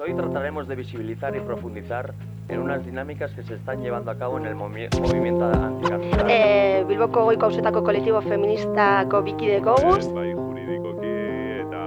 Hoy trataremos de visibilizar y profundizar en unas dinámicas que se están llevando a cabo en el movi- movimiento anticarcelario. E, Bilboko goiko ausetako kolektibo feministako bikideko guz. Bai juridikoki eta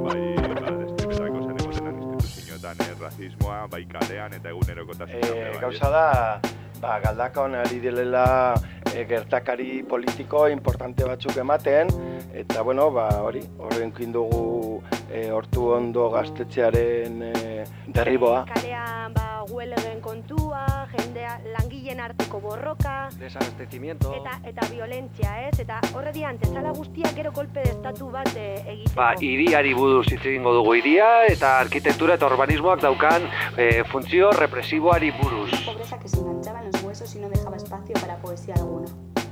bai ba, destripetako zen emotenan instituzioetan eh, rasismoa, bai kalean eta egunerokotasuna. E, gauza da, ba, galdakon ari direla e, gertakari politiko importante batzuk ematen, eta bueno, ba, hori, horrenkin dugu e, hortu ondo gaztetxearen e, derriboa. Kalean ba huelegen kontua, jendea langileen arteko borroka, Desabastecimiento. eta eta violentzia, ez? Eta horre dian, tezala guztiak gero kolpe de estatu bat e, egiteko. Ba, iriari buruz hitz egingo dugu iria eta arkitektura eta urbanismoak daukan eh, funtzio represiboari buruz. pobreza que se enganchaba en los huesos y no dejaba espacio para poesía alguna.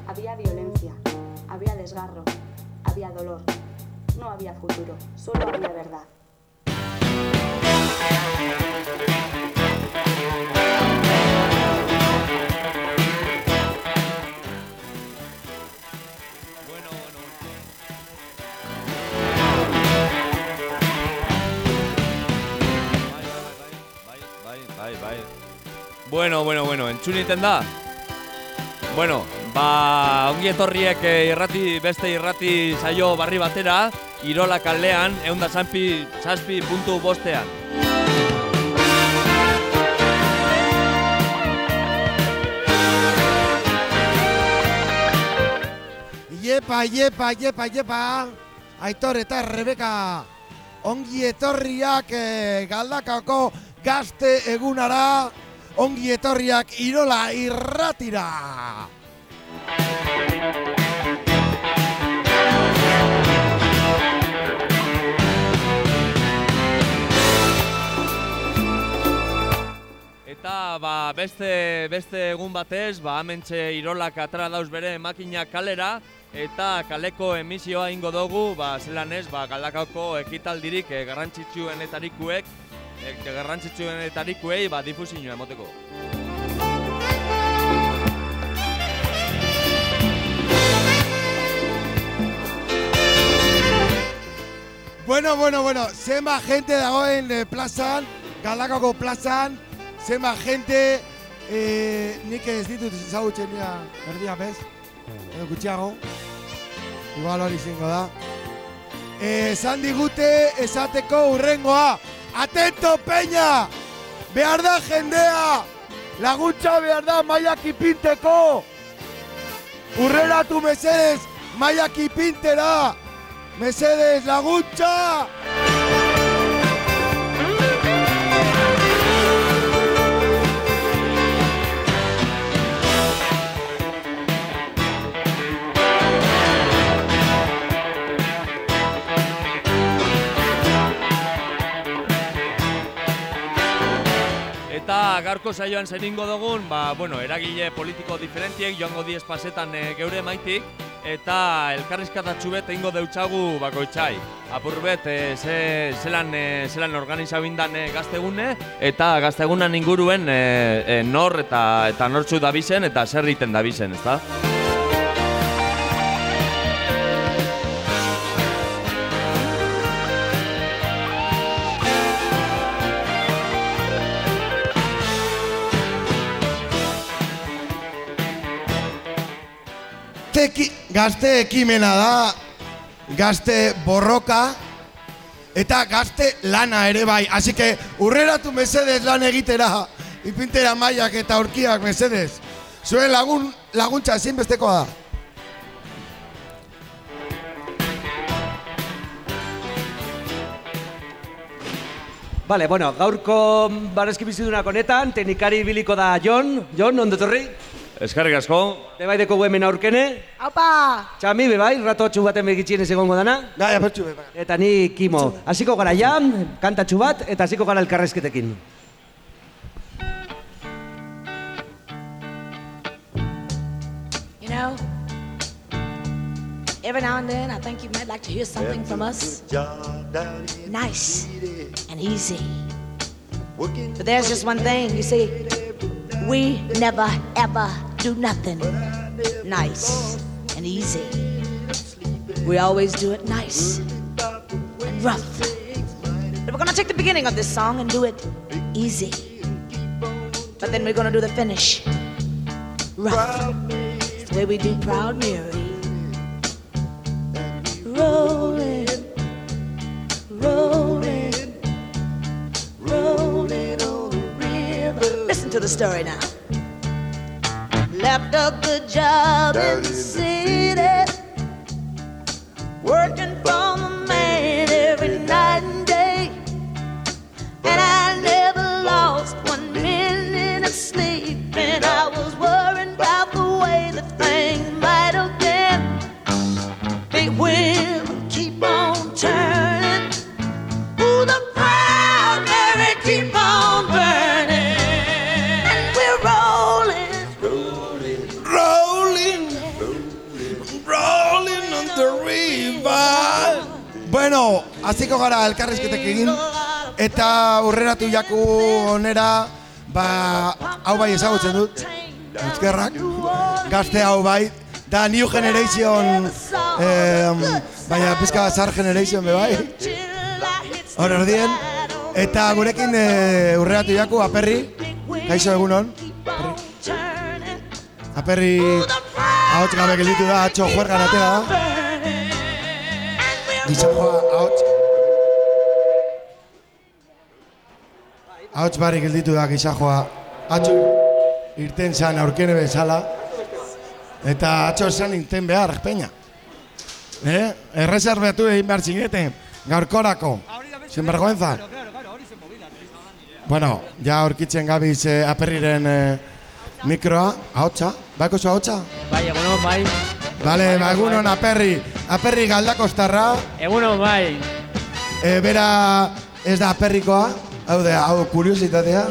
Había violencia, había desgarro, había dolor. No había futuro, solo había verdad. Bueno, bueno, bueno, entzun egiten da? Bueno, ba, ongi etorriek eh, irrati, beste irrati saio barri batera, Irola kalean, eunda zazpi, zazpi puntu bostean. Iepa, iepa, iepa, iepa, Aitor eta Rebeka, ongi etorriak eh, galdakako gazte egunara, ongi etorriak Irola irratira. Eta ba, beste, beste egun batez, ba, hementxe Irolak atara dauz bere makina kalera, eta kaleko emisioa ingo dugu, ba, zelan ez, ba, galdakako ekitaldirik eh, garrantzitsuenetarikuek, eh, garrantzitsuenetarikuei, ba, difusioa emoteko. Bueno, bueno, bueno, zenba gente dagoen eh, plazan, galdakako plazan, zenba gente, eh, nik ez ditut ezagutzen dira erdia bez, edo gutxiago, igual hori izango da. Eh, esan digute esateko urrengoa, atento peña, behar da jendea, laguntza behar da maiak ipinteko, urreratu mesedez maiak ipintera, mesedez laguntza! Eta garko saioan zeningo dugun, ba, bueno, eragile politiko diferentiek joango diez pasetan e, geure maitik, eta elkarrizkatatxu bet egingo deutxagu bakoitzai. Apur bet, e, ze, zelan, e, zelan organizau indan e, gaztegune, eta gaztegunan inguruen e, e, nor eta, eta nortzu dabizen, eta zer egiten dabizen, ezta? Gazte ekimena da, gazte borroka, eta gazte lana ere bai. Así que urreratu mesedez lan egitera, ipintera maiak eta aurkiak mesedez. Zuen lagun, laguntza ezinbestekoa da. Vale, bueno, gaurko barrezki bizidunak honetan, teknikari biliko da Jon. Jon, ondo etorri? Eskarrik asko. Bebaideko hemen aurkene. Aupa! Txami, bebai, ratotxu baten begitxien ez egongo dana. Gai, apertxu, bai. Eta ni Kimo. Hasiko gara ja, kantatxu bat, eta hasiko gara elkarrezketekin. You know, every now and then I think you might like to hear something from us. Nice and easy. But there's just one thing, you see, we never ever do nothing nice and easy. We always do it nice and rough. But we're gonna take the beginning of this song and do it easy. But then we're gonna do the finish rough. It's the way we do Proud Mary. Rolling, rolling, rolling on the river. Listen to the story now. Left a good job in the city, working for the man every night Hasiko gara elkarrizketek egin. Eta urreratu jaku onera, ba, hau bai ezagutzen dut, euskerrak, gazte hau bai, da New Generation, eh, baina pizka Zar Generation be bai, hor erdien, eta gurekin eh, urreratu jaku, aperri, kaixo egunon, aperri, ahots gabe gelditu da, atxo juergan atera. Da, Gizajoa, ahots, Ahots barri gelditu da gizajoa. Atxo irten zan aurkene bezala. Eta atxo esan inten behar, peña. Eh? Erreserbatu egin behar zinete. Gaurkorako. Sin vergüenza. Bueno, ja aurkitzen gabiz eh, aperriren eh, mikroa. Ahotsa. Bako zu ahotsa? Bai, egunon, bai. Bale, ba, egunon aperri. Aperri galdakostarra. Egunon, bai. E, bera ez da aperrikoa. Hau da, hau kuriositatea.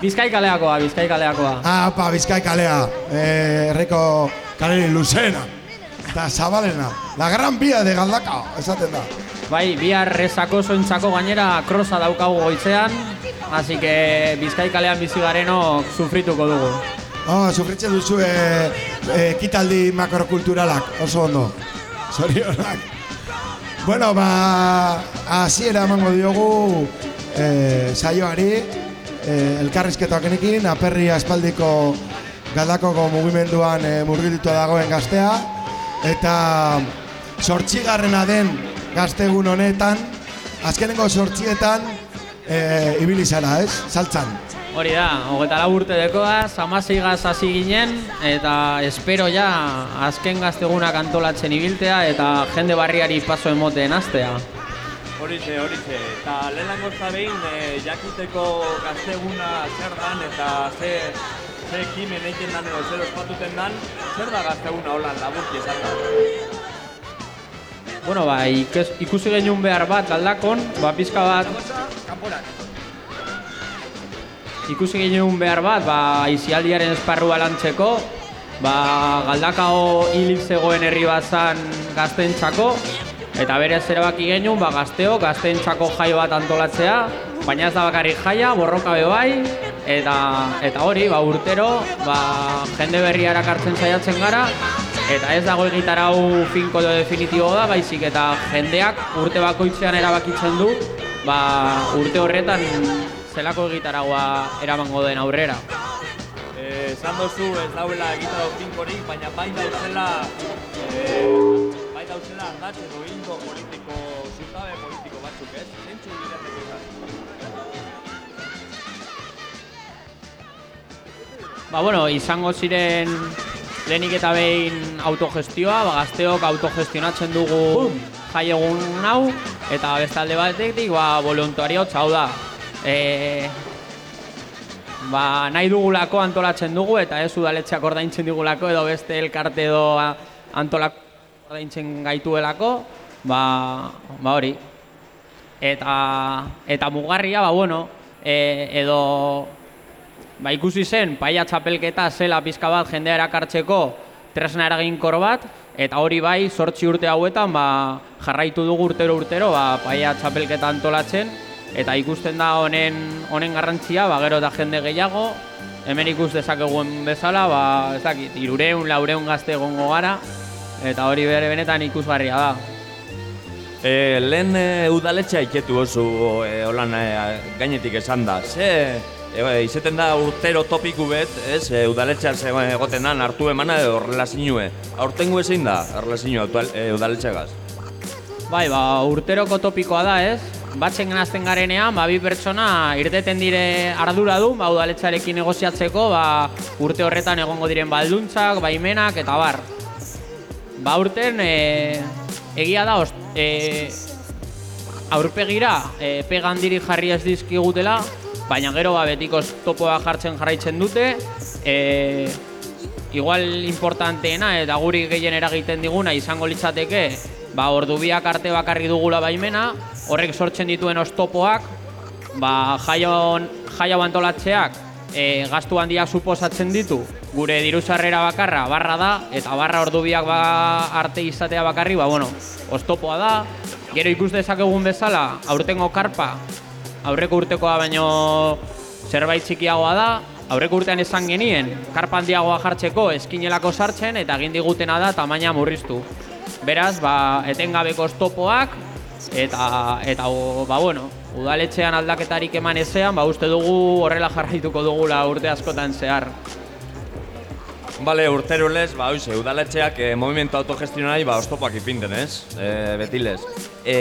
Bizkai kaleakoa, bizkai kaleakoa. Ah, pa, Bizkai kalea. Eh, herriko kaleri luzena. Eta zabalena. La gran vía de Galdaka, esaten da. Bai, bihar rezako zointzako gainera krosa daukagu goitzean, así que bizkai kalean bizi garenok sufrituko dugu. Oh, sufritzen duzu eh, eh, ekitaldi makrokulturalak, oso ondo. Zorionak. Bueno, ba, hasiera emango diogu eh, saioari, eh, elkarrizketoak enekin, aperri aspaldiko galdakoko mugimenduan eh, murgiltua dagoen gaztea, eta sortxigarrena den gaztegun honetan, azkenengo sortxietan eh, ibili ez? Saltzan. Hori da, hogeta lau urte dekoa, zamaseigaz hasi ginen, eta espero ja azken gaztegunak antolatzen ibiltea, eta jende barriari paso emoten hastea. Horixe, horixe. Eta lehenengo zabein, e, jakiteko gazteguna zer dan eta ze, ze ekimen eiken dan edo zer ospatuten dan, zer da gazteguna holan laburki esan da? Bueno, ba, ikes, ikusi genuen behar bat galdakon, ba, pizka bat, ikusi genuen behar bat, ba, izialdiaren esparrua lantzeko, ba, galdakao hilik zegoen herri bat zan gaztentzako, eta berez erabaki genuen, ba, gazteo, gaztentzako jai bat antolatzea, baina ez da bakarrik jaia, borroka be bai, eta, eta hori, ba, urtero, ba, jende berria erakartzen saiatzen gara, eta ez dago egitarau finko edo definitibo da, baizik eta jendeak urte bakoitzean erabakitzen du, ba, urte horretan zelako egitaragoa eramango den aurrera. Eh, Esan dozu ez dauela egitaro finkorik, baina bai dauzela, e, bai dauzela aldatzen edo hildo politiko, zutabe politiko batzuk, ez? Zentzu lirateke izan. Ba, bueno, izango ziren lehenik eta behin autogestioa, ba, gazteok autogestionatzen dugu jai egun hau, eta bestalde batetik, ba, voluntariotza hau da. E, ba, nahi dugulako antolatzen dugu, eta ez udaletxeak ordaintzen digulako, edo beste elkarte edo antolak ordaintzen gaituelako, ba, ba hori. Eta, eta mugarria, ba, bueno, e, edo ba, ikusi zen paia txapelketa zela pizka bat jendea erakartzeko tresna eraginkor bat, eta hori bai, sortzi urte hauetan, ba, jarraitu dugu urtero urtero, ba, paia txapelketa antolatzen, eta ikusten da honen honen garrantzia, ba, gero da jende gehiago, hemen ikus dezakeguen bezala, ba, ez dakit, irureun, laureun gazte egongo gara, eta hori bere benetan ikusgarria da. E, lehen e, udaletxea iketu oso e, holan e, gainetik esan da. Ze, e, izeten da urtero topiku bet, ez, e, udaletxean egoten da, hartu emana edo relazioe. Aurtengo ezin da, relazioa e, udaletxeagaz. Bai, ba, urteroko topikoa da, ez? Batzen genazten garenean, ba, bi pertsona irteten dire arduradun, ba, udaletxarekin negoziatzeko, ba, urte horretan egongo diren balduntzak, baimenak, eta bar. Ba, urten, e, egia da, ost, e, aurpegira, e, pega handiri jarri ez dizkigutela, baina gero ba, betiko topoa jartzen jarraitzen dute, e, igual importanteena eta guri gehien eragiten diguna izango litzateke, ba, ordubiak arte bakarri dugula baimena, horrek sortzen dituen ostopoak, ba, jaion, jaio antolatzeak e, gastu handiak suposatzen ditu, gure diruzarrera bakarra barra da, eta barra ordubiak ba, arte izatea bakarri, ba, bueno, ostopoa da, gero ikus dezakegun bezala, aurtengo karpa, aurreko urtekoa baino zerbait txikiagoa da, aurreko urtean esan genien, karpa handiagoa jartzeko eskinelako sartzen, eta egin digutena da tamaina murriztu. Beraz, ba, etengabeko ostopoak, eta, eta ba, bueno, udaletxean aldaketarik eman ezean, ba, uste dugu horrela jarraituko dugula urte askotan zehar. Bale, urtero lez, ba, oize, udaletxeak e, movimiento autogestionari, ba, ostopak ipinten, ez? E, betilez. E,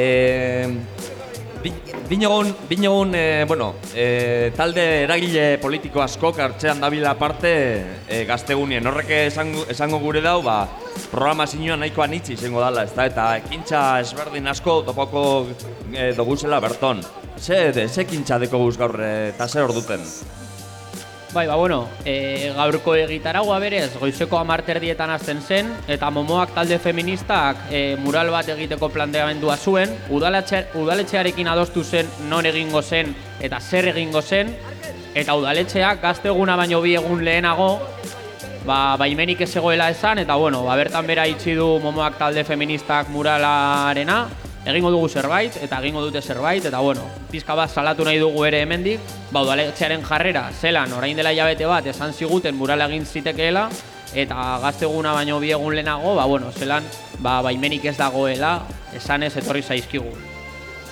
Binegon, binegon, e, bueno, e, talde eragile politiko askok hartzean dabila parte e, gaztegunien. Horrek esango, esango gure dau, ba, programa zinioan nahikoa nitsi izango dala, ezta? Eta ekintza ezberdin asko topoko e, doguzela berton. Ze, de, ze kintza deko guz gaur eta zer hor duten? Bai, ba, bueno, e, gaurko egitaragua berez, goizeko amarterdietan azten zen, eta momoak talde feministak e, mural bat egiteko planteamendua zuen, udaletxe, udaletxearekin adostu zen non egingo zen eta zer egingo zen, eta udaletxeak gazte eguna baino bi egun lehenago, ba, baimenik ez egoela esan, eta bueno, ba, bertan bera itxi du momoak talde feministak muralarena, egingo dugu zerbait, eta egingo dute zerbait, eta bueno, pizka bat salatu nahi dugu ere hemendik, ba, udaletxearen jarrera, zelan, orain dela jabete bat, esan ziguten mural egin zitekeela, eta gazteguna baino bi egun lehenago, ba, bueno, zelan, ba, baimenik ez dagoela, esan ez etorri zaizkigu.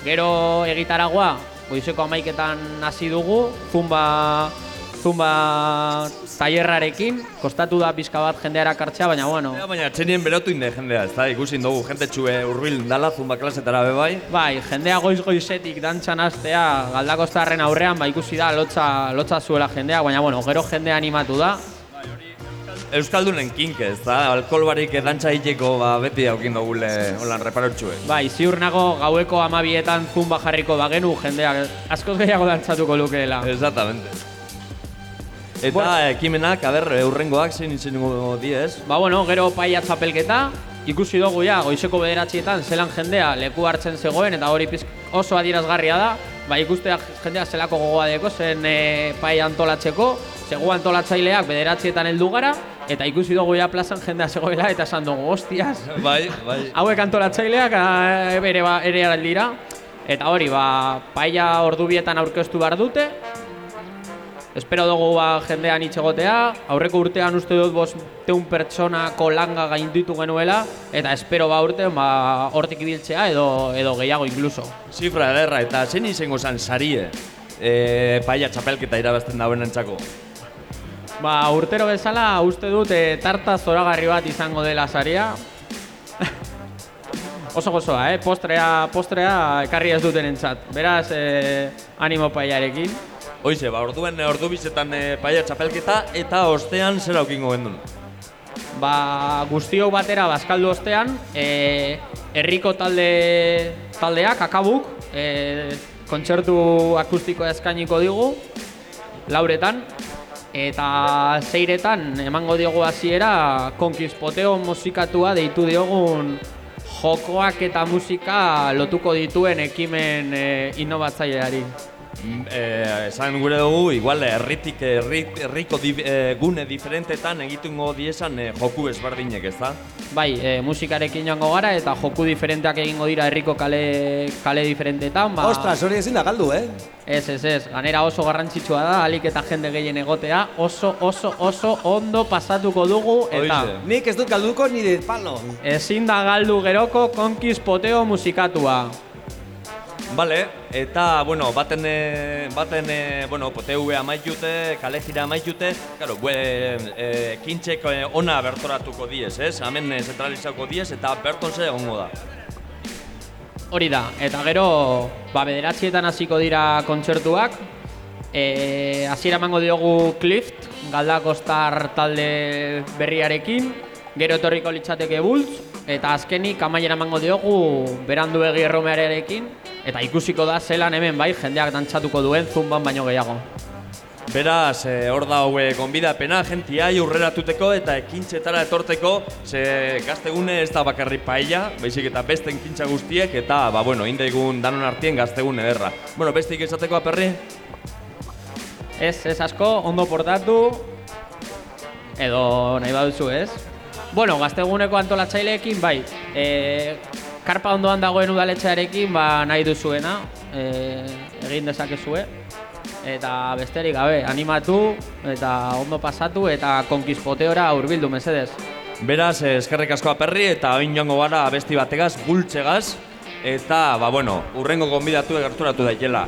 Gero egitaragoa, goizeko amaiketan hasi dugu, zumba, zumba tailerrarekin, kostatu da pizka bat jendeara kartzea, baina bueno. Ja, baina txenien berotu inde jendea, ez da, ikusi dugu, jende txue urbil dala zumba klasetara be bai. Bai, jendea goiz goizetik dantzan astea galdakostarren aurrean, ba ikusi da lotza, lotza zuela jendea, baina bueno, gero jendea animatu da. Euskaldunen kinke, ez da, alkohol barik dantza hiteko ba, beti haukin dugule holan reparotxue. Bai, ziur nago gaueko amabietan zumba jarriko bagenu jendeak askoz gehiago dantzatuko lukeela. Exactamente. Eta bueno, ekimenak, aber, eurrengoak zein izango diez? Ba, bueno, gero paia txapelketa, ikusi dugu ja, goizeko bederatzietan, zelan jendea leku hartzen zegoen, eta hori oso adierazgarria da, ba, ikustea jendea zelako gogoa deko, zen e, paia antolatzeko, zego antolatzaileak bederatzietan heldu gara, eta ikusi dugu ja plazan jendea zegoela, eta esan dugu, hostias, bai, bai. hauek antolatzaileak ere, ba, ere araldira, eta hori, ba, paia ordubietan aurkeztu behar dute, Espero dugu ba, jendean itxegotea, aurreko urtean uste dut bosteun pertsonako langa gainditu genuela, eta espero ba urtean ba, hortik ibiltzea edo, edo gehiago inkluso. Zifra ederra, eta zen izango zan sarie e, paia txapelketa irabazten dauen entzako? Ba, urtero bezala uste dut e, tarta zoragarri bat izango dela saria. Oso gozoa, eh? Postrea, postrea ekarri ez duten entzat. Beraz, e, animo paiarekin. Hoize, ba, orduen ordu bizetan e, paia txapelketa eta ostean zer aukingo gendun? Ba, guztiok batera bazkaldu ostean, e, herriko talde taldeak, akabuk, e, kontzertu akustikoa eskainiko digu, lauretan, eta zeiretan emango diogu hasiera konkispoteo musikatua deitu diogun jokoak eta musika lotuko dituen ekimen e, innovatzaileari. Mm, eh, esan gure dugu, igual herritik herri, herriko di, eh, gune diferentetan egitungo diesan eh, joku ezberdinek, ez da? Bai, e, musikarekin joango gara eta joku diferenteak egingo dira herriko kale, kale diferentetan. Ba, Ostras, hori ezin da galdu, eh? Ez, ez, ez. Ganera oso garrantzitsua da, alik eta jende gehien egotea. Oso, oso, oso ondo pasatuko dugu. Eta Horixe. Nik ez dut galduko ni de palo. ezin da galdu geroko konkiz poteo musikatua. Vale, eta, bueno, baten, eh, baten eh, bueno, PTV amaitute, kale jira amaitute, claro, bue, eh, kintxek ona bertoratuko diez, ez? Hemen zentralizatuko diez, eta berton ze egongo da. Hori da, eta gero, ba, bederatzietan hasiko dira kontzertuak. E, hasiera emango diogu Clift, Galdakostar talde berriarekin. Gero etorriko litzateke Bultz, eta azkenik amaiera emango diogu berandu egi erromearekin. Eta ikusiko da zelan hemen bai jendeak dantzatuko duen zumban baino gehiago. Beraz, eh, hor da haue gonbidapena, jentiai urreratuteko eta ekintzetara etorteko, ze gaztegune ez da bakarri paella, baizik eta beste ekintza guztiek, eta, ba, bueno, indaigun danon artien gaztegun ederra. Bueno, bestik esateko aperri? Ez, ez asko, ondo portatu, edo nahi baduzu ez. Bueno, gazteguneko antolatzaileekin, bai, e, karpa ondoan dagoen udaletxearekin, ba, nahi duzuena, e, egin dezakezue. Eta besterik gabe, animatu, eta ondo pasatu, eta konkizpoteora hurbildu mesedez. Beraz, eh, eskerrik asko aperri eta oin joango gara abesti bategaz, bultzegaz, eta, ba, bueno, urrengo gonbidatu egerturatu daitela.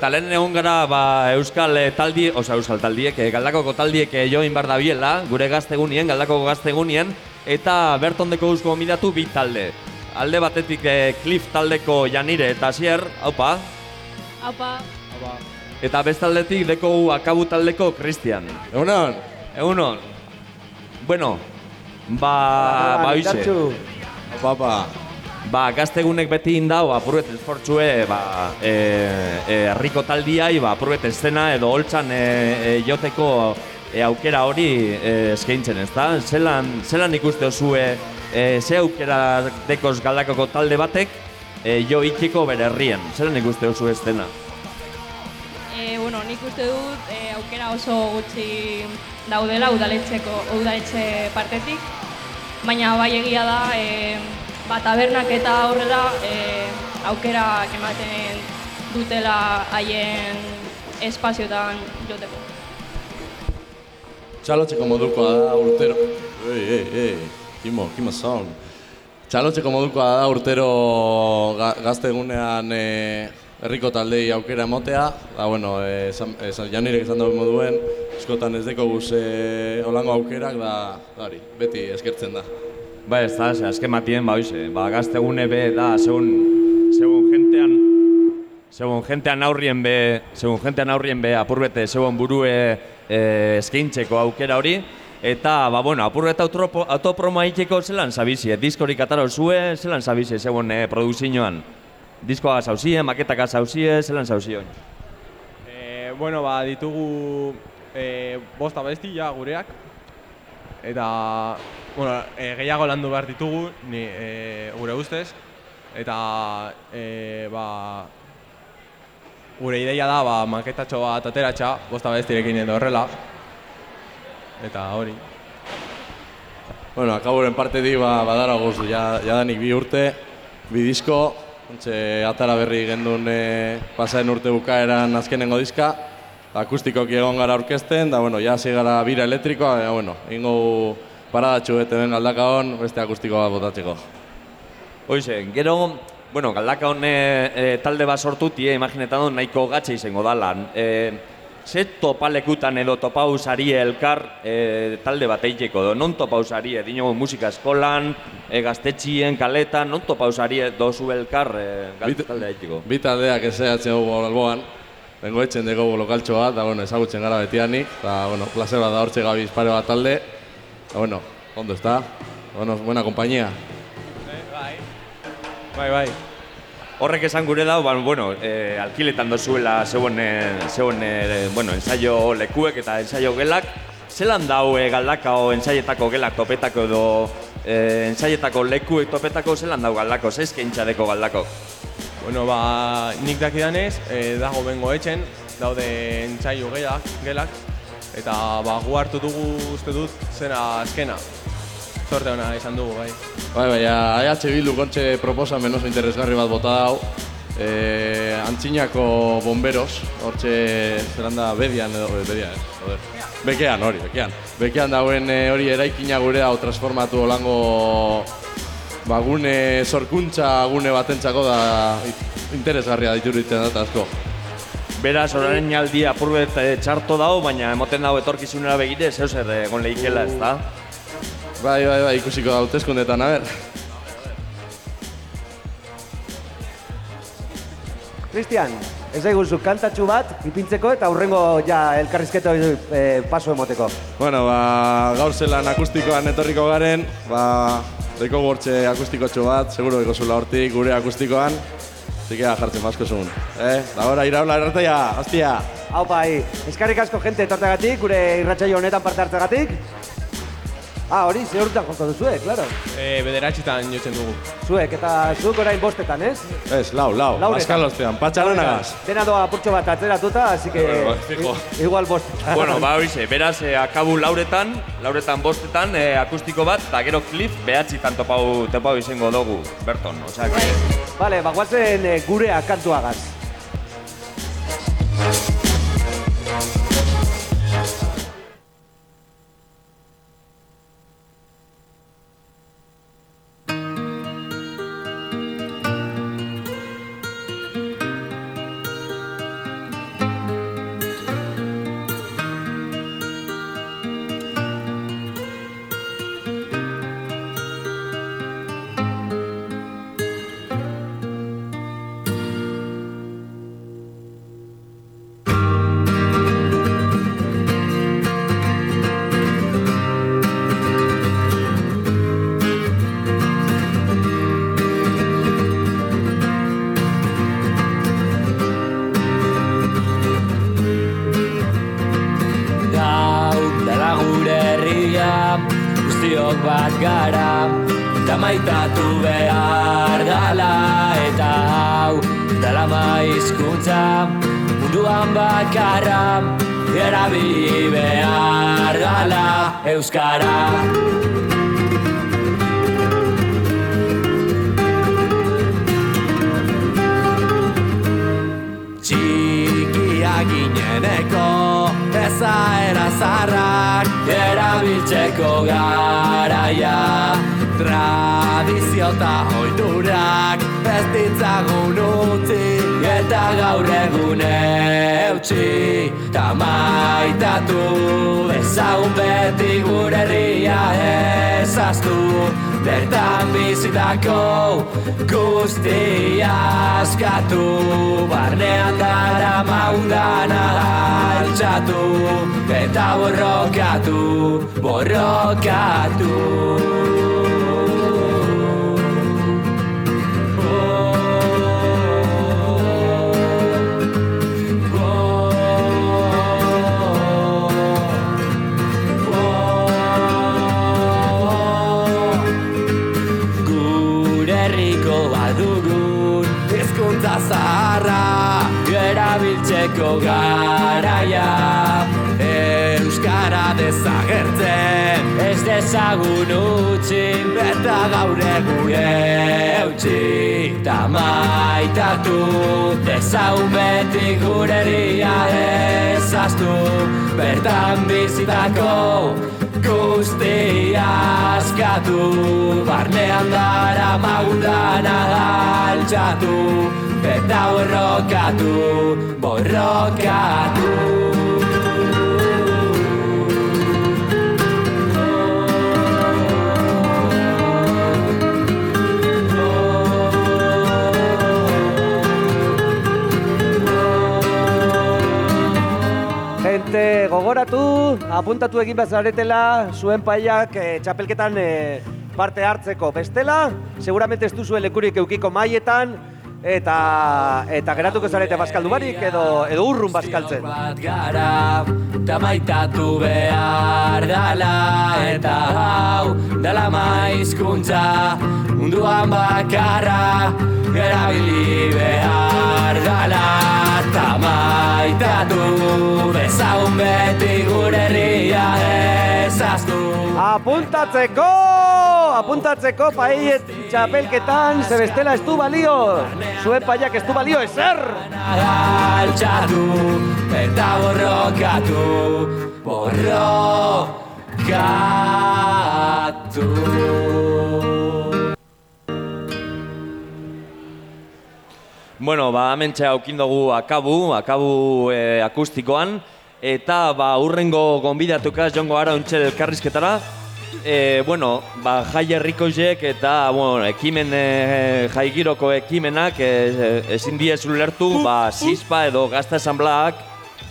Eta lehen egon gara ba, Euskal eh, taldi, oza, Euskal taldiek, eh, galdakoko taldiek eh, join bar dabiela, gure gaztegunien, galdakoko gaztegunien, eta bertondeko eusko gomidatu bi talde. Alde batetik eh, Cliff taldeko Janire eta Asier, haupa, Aupa. eta bestaldetik deko akabu taldeko Christian. Egunon. Egunon. Bueno, ba, ba, oize. Ba, gaztegunek beti indau apurbet esfortzue ba, e, e, herriko taldiai ba, apurbet eszena edo holtzan e, e, joteko e, aukera hori e, eskaintzen, ez da? Zelan, zelan ikuste osue e, ze aukera dekoz galdakoko talde batek e, jo itxiko bere herrien, zelan ikuste osu eszena? E, bueno, nik uste dut e, aukera oso gutxi daudela udaletxeko udaletxe partetik, baina bai egia da e, ba, tabernak eta horrela e, aukerak ematen dutela haien espazioetan joteko. Txalotzeko modukoa da urtero... Ei, ei, ei, kimo, kimo son. Txalotzeko modukoa da urtero ga, gazte egunean e, herriko taldei aukera emotea. Da, bueno, e, esan, esan, janirek esan dugu moduen, eskotan ez deko guz e, holango aukerak, da, da hori, beti eskertzen da. Ba ez da, ze azken matien, ba hoize, ba gaztegune be da, segun, segun jentean, segun jentean aurrien be, segun jentean aurrien be, apurbete, segun burue e, eskaintzeko aukera hori, eta, ba bueno, apurbete autopromo, autopromo egiteko zelan zabizie, diskorik ataro zue, zelan zabizie, segun e, produzioan. Diskoa zauzie, maketaka zauzie, zelan zauzie E, bueno, ba, ditugu e, bost abesti ja gureak. Eta, bueno, e, gehiago landu behar ditugu, ni, e, gure ustez. Eta, e, ba, gure ideia da, ba, maketatxo bat ateratxa, bost abestirekin edo horrela. Eta hori. Bueno, akaburen parte di, ba, badara guz, ja, jadanik bi urte, bi disko, ontxe atara berri gendun e, pasaen urte bukaeran azkenengo diska, akustikoki egon gara orkesten, da, bueno, ja gara bira elektrikoa, da, bueno, ingo paradatxu bete ben galdaka hon, beste akustikoa botatzeko. Hoize, gero, bueno, galdaka hon e, e, talde bat sortutie, imaginetan dut nahiko gatxe izango dalan. E, ze topalekutan edo topau sarie elkar e, talde bat eiteko do? Non topau sarie? Dino musika eskolan, e, gaztetxien, kaletan, non topau sarie dozu elkar e, gal- Bit- talde eiteko? Bi taldeak ezeatzen dugu alboan, bengo etxen dugu lokaltxo da, bueno, ezagutzen gara betianik, da, bueno, placer bat da hortxe gabiz pare bat talde, da, bueno, ondo está, bueno, buena compañía. Bai, bai. Horrek esan gure da, ba, bueno, e, alkiletan dozuela zeuen, e, zeuen e, bueno, ensaio lekuek eta ensaio gelak. Zelan dau e, galdakao ensaietako gelak topetako edo e, ensaietako lekuek topetako zelan dau galdako, ze eskaintzadeko galdako? Bueno, ba, nik dakidanez, e, dago bengo etxen, daude entzaio gelak, gelak, eta ba, gu hartu dugu uste dut zena azkena. Sorte ona izan dugu, bai. Bai, bai, AH Bildu kontxe proposamen oso interesgarri bat bota dau, e, antzinako bomberos, hortxe zelan da bedian edo, e, bedian, joder. Bekean, hori, bekean. Bekean dauen e, hori eraikina gure hau transformatu olango ba, gune sorkuntza gune batentzako da interesgarria dituritzen dut asko. Beraz, orain aldi apurbet e, txarto dago, baina emoten dago etorkizunera begire, zeu zer egon lehikela, ez da? Bai, bai, bai, ikusiko da hauteskundetan, a ber. Cristian, ez daiguzu kantatxu bat, ipintzeko eta hurrengo ja elkarrizketa e, paso emoteko. Bueno, ba, gaur zelan akustikoan etorriko garen, ba, deiko gortxe akustikotxo bat, seguro deko zula hortik, gure akustikoan, zikea jartzen basko zuen. Eh? Da gora, iraula erratea, hostia! Hau bai, eskarrik asko jente etortegatik, gure irratsaio honetan parte hartzegatik. Ah, hori, ze horretan joko duzue, klaro. E, bederatxitan jotzen dugu. Zuek, eta zuk orain bostetan, ez? Ez, lau, lau, Lauretan. baskalostean, patxaranagaz. Dena doa apurtxo bat atzeratuta, así que... Fijo. i- Igual bostetan. bueno, ba, hoize, beraz, e, akabu lauretan, lauretan bostetan, e, akustiko bat, eta gero cliff behatzitan topau, topau izango dugu, Berton, osea, que... Vale, ba, guazen e, gure akantuagaz. Maudana altxatu Eta borrokatu, borrokatu erabiltzeko garaia Euskara dezagertzen ez dezagun utzi eta gaur egun eutxi Ta maitatu dezagun beti gure ezaztu. Bertan bizitako guztia askatu Barnean dara maudana altxatu Eta borrokatu, borrokatu Gente, gogoratu, apuntatu egin bazaretela zuen paiak eh, txapelketan eh, parte hartzeko. Bestela, seguramente ez duzue lekurik eukiko maietan, eta eta geratuko zarete bazkaldu barik edo edo urrun bazkaltzen. gara Ta maitatu behar dala eta hau dala maizkuntza munduan bakarra erabili behar dala Ta maitatu bezagun beti gure herria Apuntatzeko! Apuntatzeko paiet txapelketan, ze bestela ez du balio! Zuen paiak ez du balio ezer! altxatu eta borrokatu borrokatu Bueno, ba, hementxe haukin dugu akabu, akabu e, akustikoan, eta ba, urrengo gonbidatukaz jongo gara untxe elkarrizketara. E, bueno, ba, jai herrikoiek eta bueno, ekimen, e, jai giroko ekimenak e, e, ezin diez ulertu, ba, zizpa edo gazta esanblaak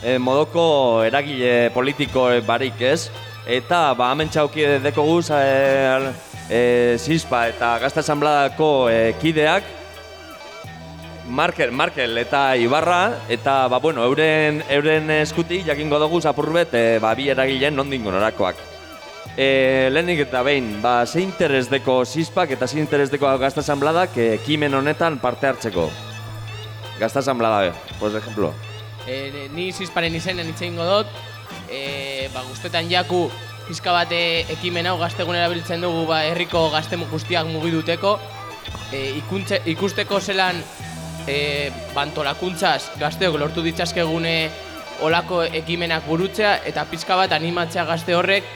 e, modoko eragile politiko barik ez. Eta ba, hemen txauki deko guz e, e, zizpa eta gazta esanbladako e, kideak, Markel, Markel eta Ibarra eta ba, bueno, euren euren eskutik jakingo dugu zapurbet e, ba, bi eragileen nondingo norakoak. E, lehenik eta behin, ba, ze interes deko zizpak eta ze interes deko gazta asambladak ekimen honetan parte hartzeko. Gazta asamblada, por ejemplo. E, ni zizparen izenen hitz egingo dut, e, ba, guztetan jaku pizka bat e, ekimen hau gaztegun erabiltzen dugu ba, herriko gazte guztiak mugiduteko, e, ikuntze, ikusteko zelan e, bantolakuntzaz gazteok lortu ditzazkegune olako ekimenak burutzea eta pizka bat animatzea gazte horrek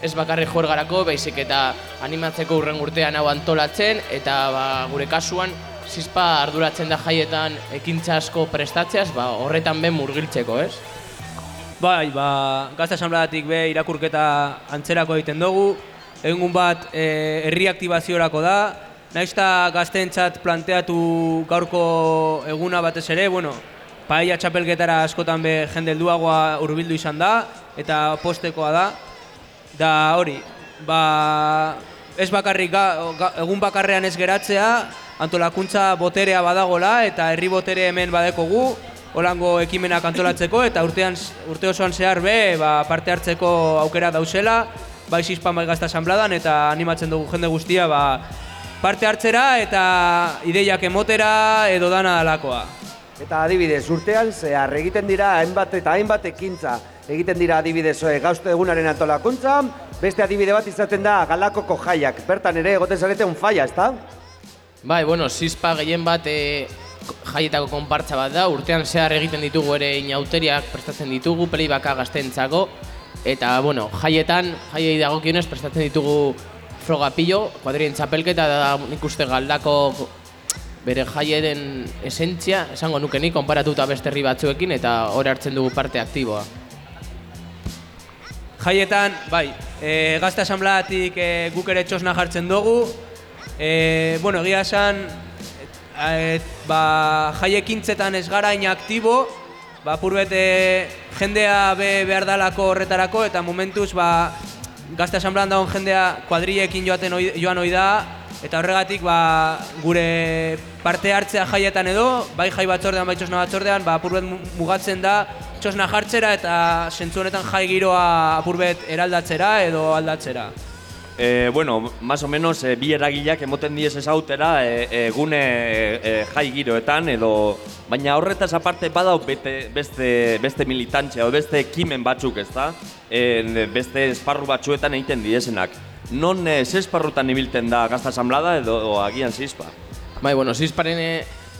ez bakarrik juergarako, baizik eta animatzeko urren urtean hau antolatzen eta ba, gure kasuan zizpa arduratzen da jaietan ekintza asko prestatzeaz, ba, horretan ben murgiltzeko, ez? Bai, ba, gazta asambladatik be irakurketa antzerako egiten dugu. Egun bat herri aktibaziorako da. Naiz eta gazteentzat planteatu gaurko eguna batez ere, bueno, paella txapelketara askotan be jende helduagoa hurbildu izan da eta postekoa da. Da hori, ba, ez bakarrik ga, ga, egun bakarrean ez geratzea, antolakuntza boterea badagola eta herri botere hemen badekogu, holango ekimenak antolatzeko eta urtean urte osoan zehar be ba, parte hartzeko aukera dauzela, bai zizpan bai gazta asambladan eta animatzen dugu jende guztia ba, parte hartzera eta ideiak emotera edo dana dalakoa. Eta adibidez, urtean zehar egiten dira hainbat eta hainbat ekintza. Egiten dira adibidez e, gauzte egunaren antolakuntza, beste adibide bat izaten da galakoko jaiak. Bertan ere egoten zarete un faia, ezta? Bai, bueno, zizpa gehien bat e, jaietako konpartza bat da, urtean zehar egiten ditugu ere inauteriak prestatzen ditugu, playbacka gaztentzako, eta, bueno, jaietan, jaiei dagokionez prestatzen ditugu frogapillo, kuadrien txapelketa da nik uste galdako bere jaieden esentzia, esango nuke nik, konparatuta beste herri batzuekin, eta hor hartzen dugu parte aktiboa. Jaietan, bai, e, gazte asambladatik e, guk ere txosna jartzen dugu. E, bueno, egia esan, e, ba, jaiekintzetan ez gara ina aktibo, ba, purbet jendea be, behar dalako horretarako, eta momentuz, ba, gazte asambladan dagoen jendea kuadrillekin joaten oi, joan ohi da, eta horregatik ba, gure parte hartzea jaietan edo, bai jai batzordean, bai txosna batzordean, ba, apurbet mugatzen da txosna jartzera eta sentzu honetan jai giroa apurbet eraldatzera edo aldatzera. Eh, bueno, más o menos eh, bi eragileak emoten diez ezautera egune eh, jai giroetan edo baina horretaz aparte badau bete, beste, beste militantzia edo beste ekimen batzuk, ezta? Eh, beste esparru batzuetan egiten diezenak. Non ze esparrutan ibilten da gazta asamblada edo o, agian zizpa? Bai, bueno, zizparen e,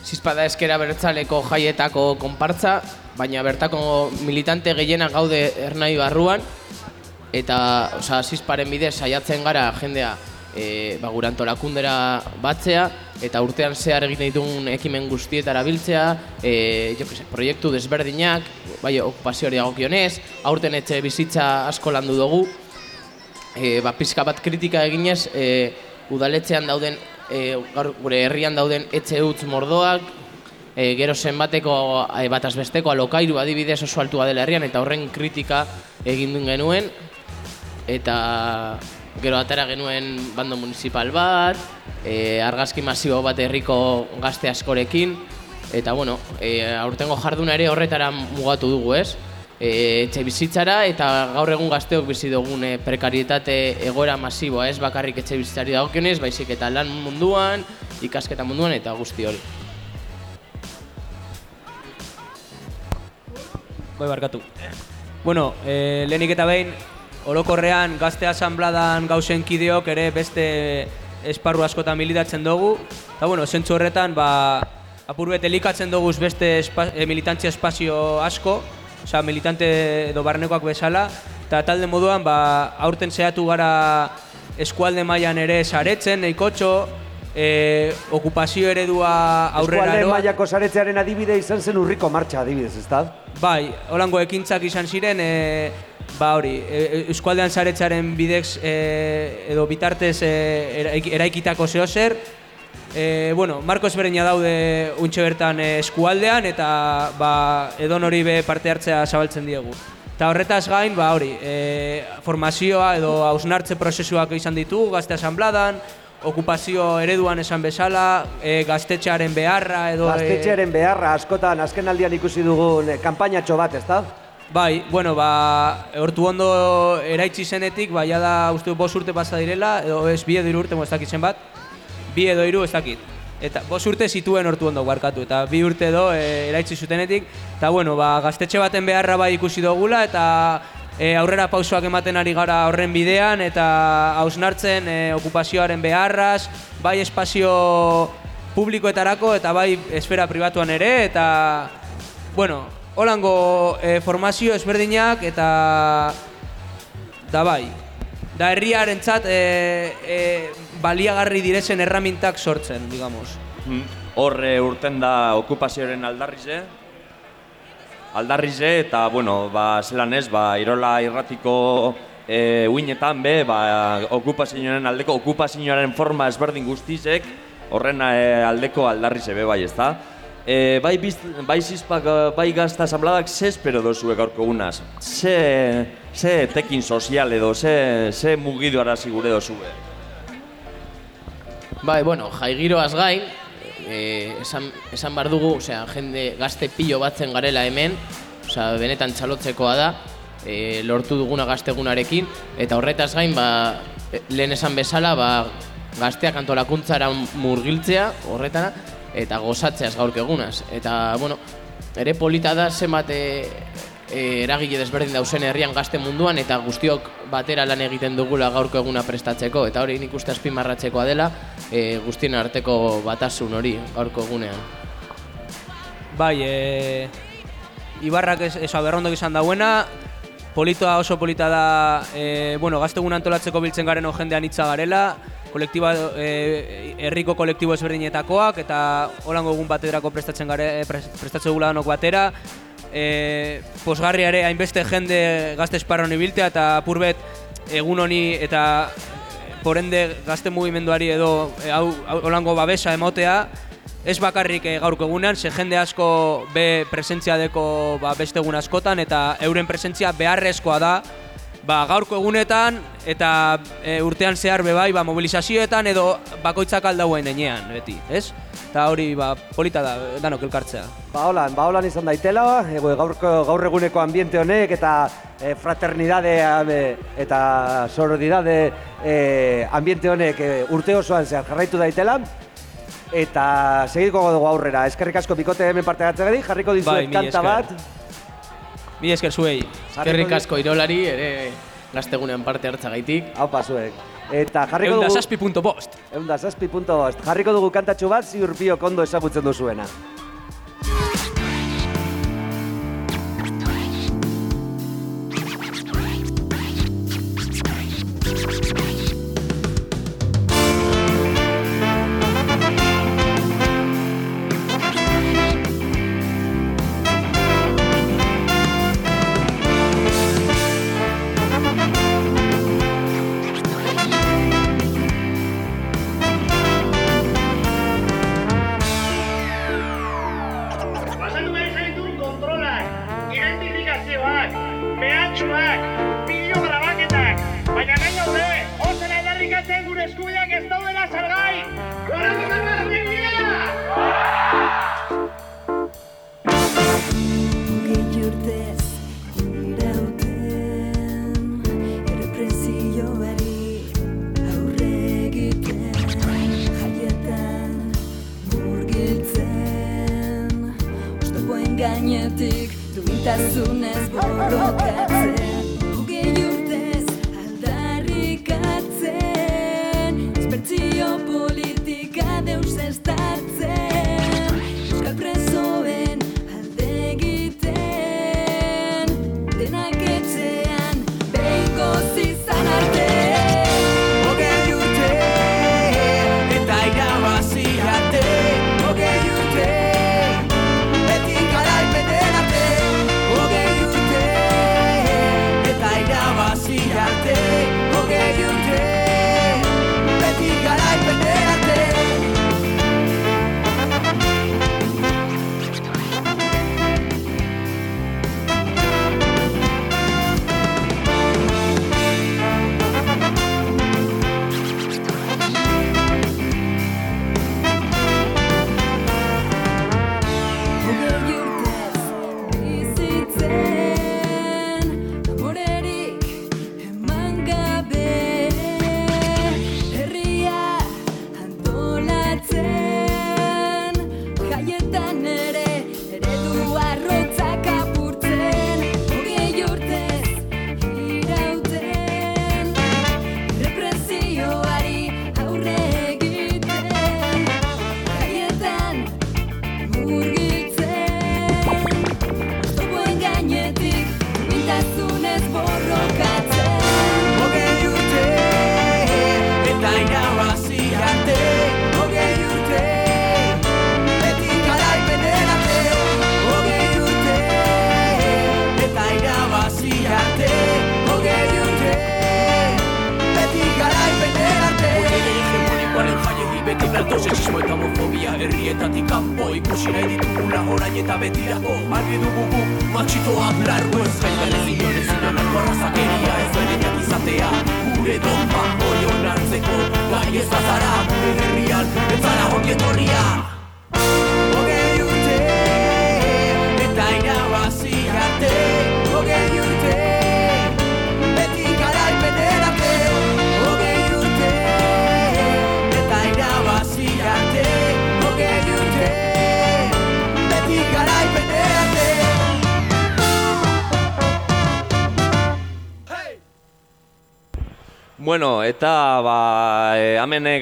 zizpa da eskera bertzaleko jaietako konpartza, baina bertako militante gehienak gaude ernai barruan, eta osea, zizparen bidez saiatzen gara jendea e, ba, gure antolakundera batzea, eta urtean zehar egiten ditugun ekimen guztietara biltzea, e, jo, proiektu desberdinak, bai, okupazioari dagokionez, aurten etxe bizitza asko landu dugu, e, ba, pizka bat kritika eginez, e, udaletxean dauden, e, gure herrian dauden etxe utz mordoak, e, gero zenbateko e, bataz besteko alokairu adibidez oso altua dela herrian, eta horren kritika egin duen genuen, eta gero atera genuen bando municipal bat, e, argazki masibo bat herriko gazte askorekin, eta bueno, e, aurtengo jarduna ere horretara mugatu dugu ez, e, etxe bizitzara eta gaur egun gazteok bizi dugun e, prekarietate egoera masiboa ez bakarrik etxe bizitzari dagokionez, baizik eta lan munduan, ikasketa munduan eta guzti hori. Bai, barkatu. Bueno, e, lehenik eta behin, orokorrean gazte asambladan gauzen kideok ere beste esparru askotan militatzen dugu. Eta bueno, zentzu horretan, ba, apurbet elikatzen dugu beste espa, e, militantzia espazio asko, osea, militante edo barnekoak bezala, eta talde moduan, ba, aurten zehatu gara eskualde mailan ere saretzen, neikotxo, e, okupazio eredua aurrera Eskualde eroa. mailako saretzearen adibide izan zen urriko martxa adibidez, ezta? Bai, holango ekintzak izan ziren, e, ba hori, e, eskualdean saretzaren bidez e, edo bitartez e, eraik- eraikitako zehozer, e, bueno, Marko ezberdina daude untxe bertan e, eskualdean eta ba, edon hori be parte hartzea zabaltzen diegu. Eta horretaz gain, ba hori, e, formazioa edo hausnartze prozesuak izan ditugu gazte asambladan, okupazio ereduan esan bezala, e, gaztetxearen beharra edo... e, Gaztetxearen beharra askotan azken aldian ikusi dugun eh, kanpainatxo bat, ezta? Bai, bueno, ba, hortu ondo eraitsi zenetik, bai, da uste bost urte pasa direla, edo ez bi edo hiru urte, ez dakit zenbat, bi edo hiru ez dakit. Eta bost urte zituen hortu ondo barkatu, eta bi urte edo e, eraitsi zutenetik, eta bueno, ba, gaztetxe baten beharra bai ikusi dugula, eta e, aurrera pausoak ematen ari gara horren bidean, eta hausnartzen e, okupazioaren beharraz, bai espazio publikoetarako, eta bai esfera pribatuan ere, eta, bueno, holango e, formazio ezberdinak eta da bai. Da herriarentzat e, e, baliagarri direzen erramintak sortzen, digamos. Mm. Hor e, urten da okupazioaren aldarrize, aldarrize eta, bueno, ba, zelan ez, ba, Irola irratiko e, uinetan be, ba, okupazioaren aldeko, okupazioaren forma ezberdin guztizek, horren e, aldeko aldarrize be bai, ezta? E, bai, biz, bai zizpak, bai gazta asambladak, ze espero dozue gaurko gunaz? Ze, ze tekin sozial edo, ze, ze mugidu arazi gure dozue? Bai, bueno, jai giroaz gain, e, esan, esan bar dugu, osea, jende gazte pilo batzen garela hemen, osea, benetan txalotzekoa da, e, lortu duguna gaztegunarekin, eta horretaz gain, ba, lehen esan bezala, ba, gazteak antolakuntzara murgiltzea horretara eta gozatzeaz gaurko egunaz. Eta, bueno, ere polita da zenbat e, eragile desberdin dauzen herrian gazte munduan eta guztiok batera lan egiten dugula gaurko eguna prestatzeko eta hori nik uste azpimarratzekoa dela e, guztien arteko batasun hori gaurko egunean. Bai, e, Ibarrak ez, ez aberrondok izan dauena, politoa oso polita da, e, bueno, gaztegun antolatzeko biltzen garen jendean hitza garela, kolektiba, e, herriko kolektibo ezberdinetakoak, eta holango egun batederako prestatzen gare, pres- prestatzen dugula danok batera, e, posgarria ere hainbeste jende gazte esparron ibiltea, eta apurbet egun honi eta porende gazte mugimenduari edo e, hau, holango babesa emotea, Ez bakarrik eh, gaurko egunean, ze jende asko be presentzia deko ba, beste egun askotan eta euren presentzia beharrezkoa da ba, gaurko egunetan eta e, urtean zehar be bai ba, mobilizazioetan edo bakoitzak aldauen enean, beti, ez? Eta hori ba, polita da, danok elkartzea. Ba holan, ba holan izan daitela, ego, gaurko, gaur eguneko ambiente honek eta e, fraternidade e, eta sororidade e, ambiente honek e, urte osoan zehar jarraitu daitela. Eta segiko dugu aurrera, eskerrik asko bikote hemen parte hartzegatik, jarriko dizuet Bai, kanta bat. Mi esker zuei. Eskerrik asko irolari ere gaztegunean parte hartzagaitik. Haupa zuek. Eta jarriko dugu... Eundazazpi.bost. Eundazazpi.bost. Jarriko dugu kantatxo bat, ziur biok ondo ezagutzen duzuena.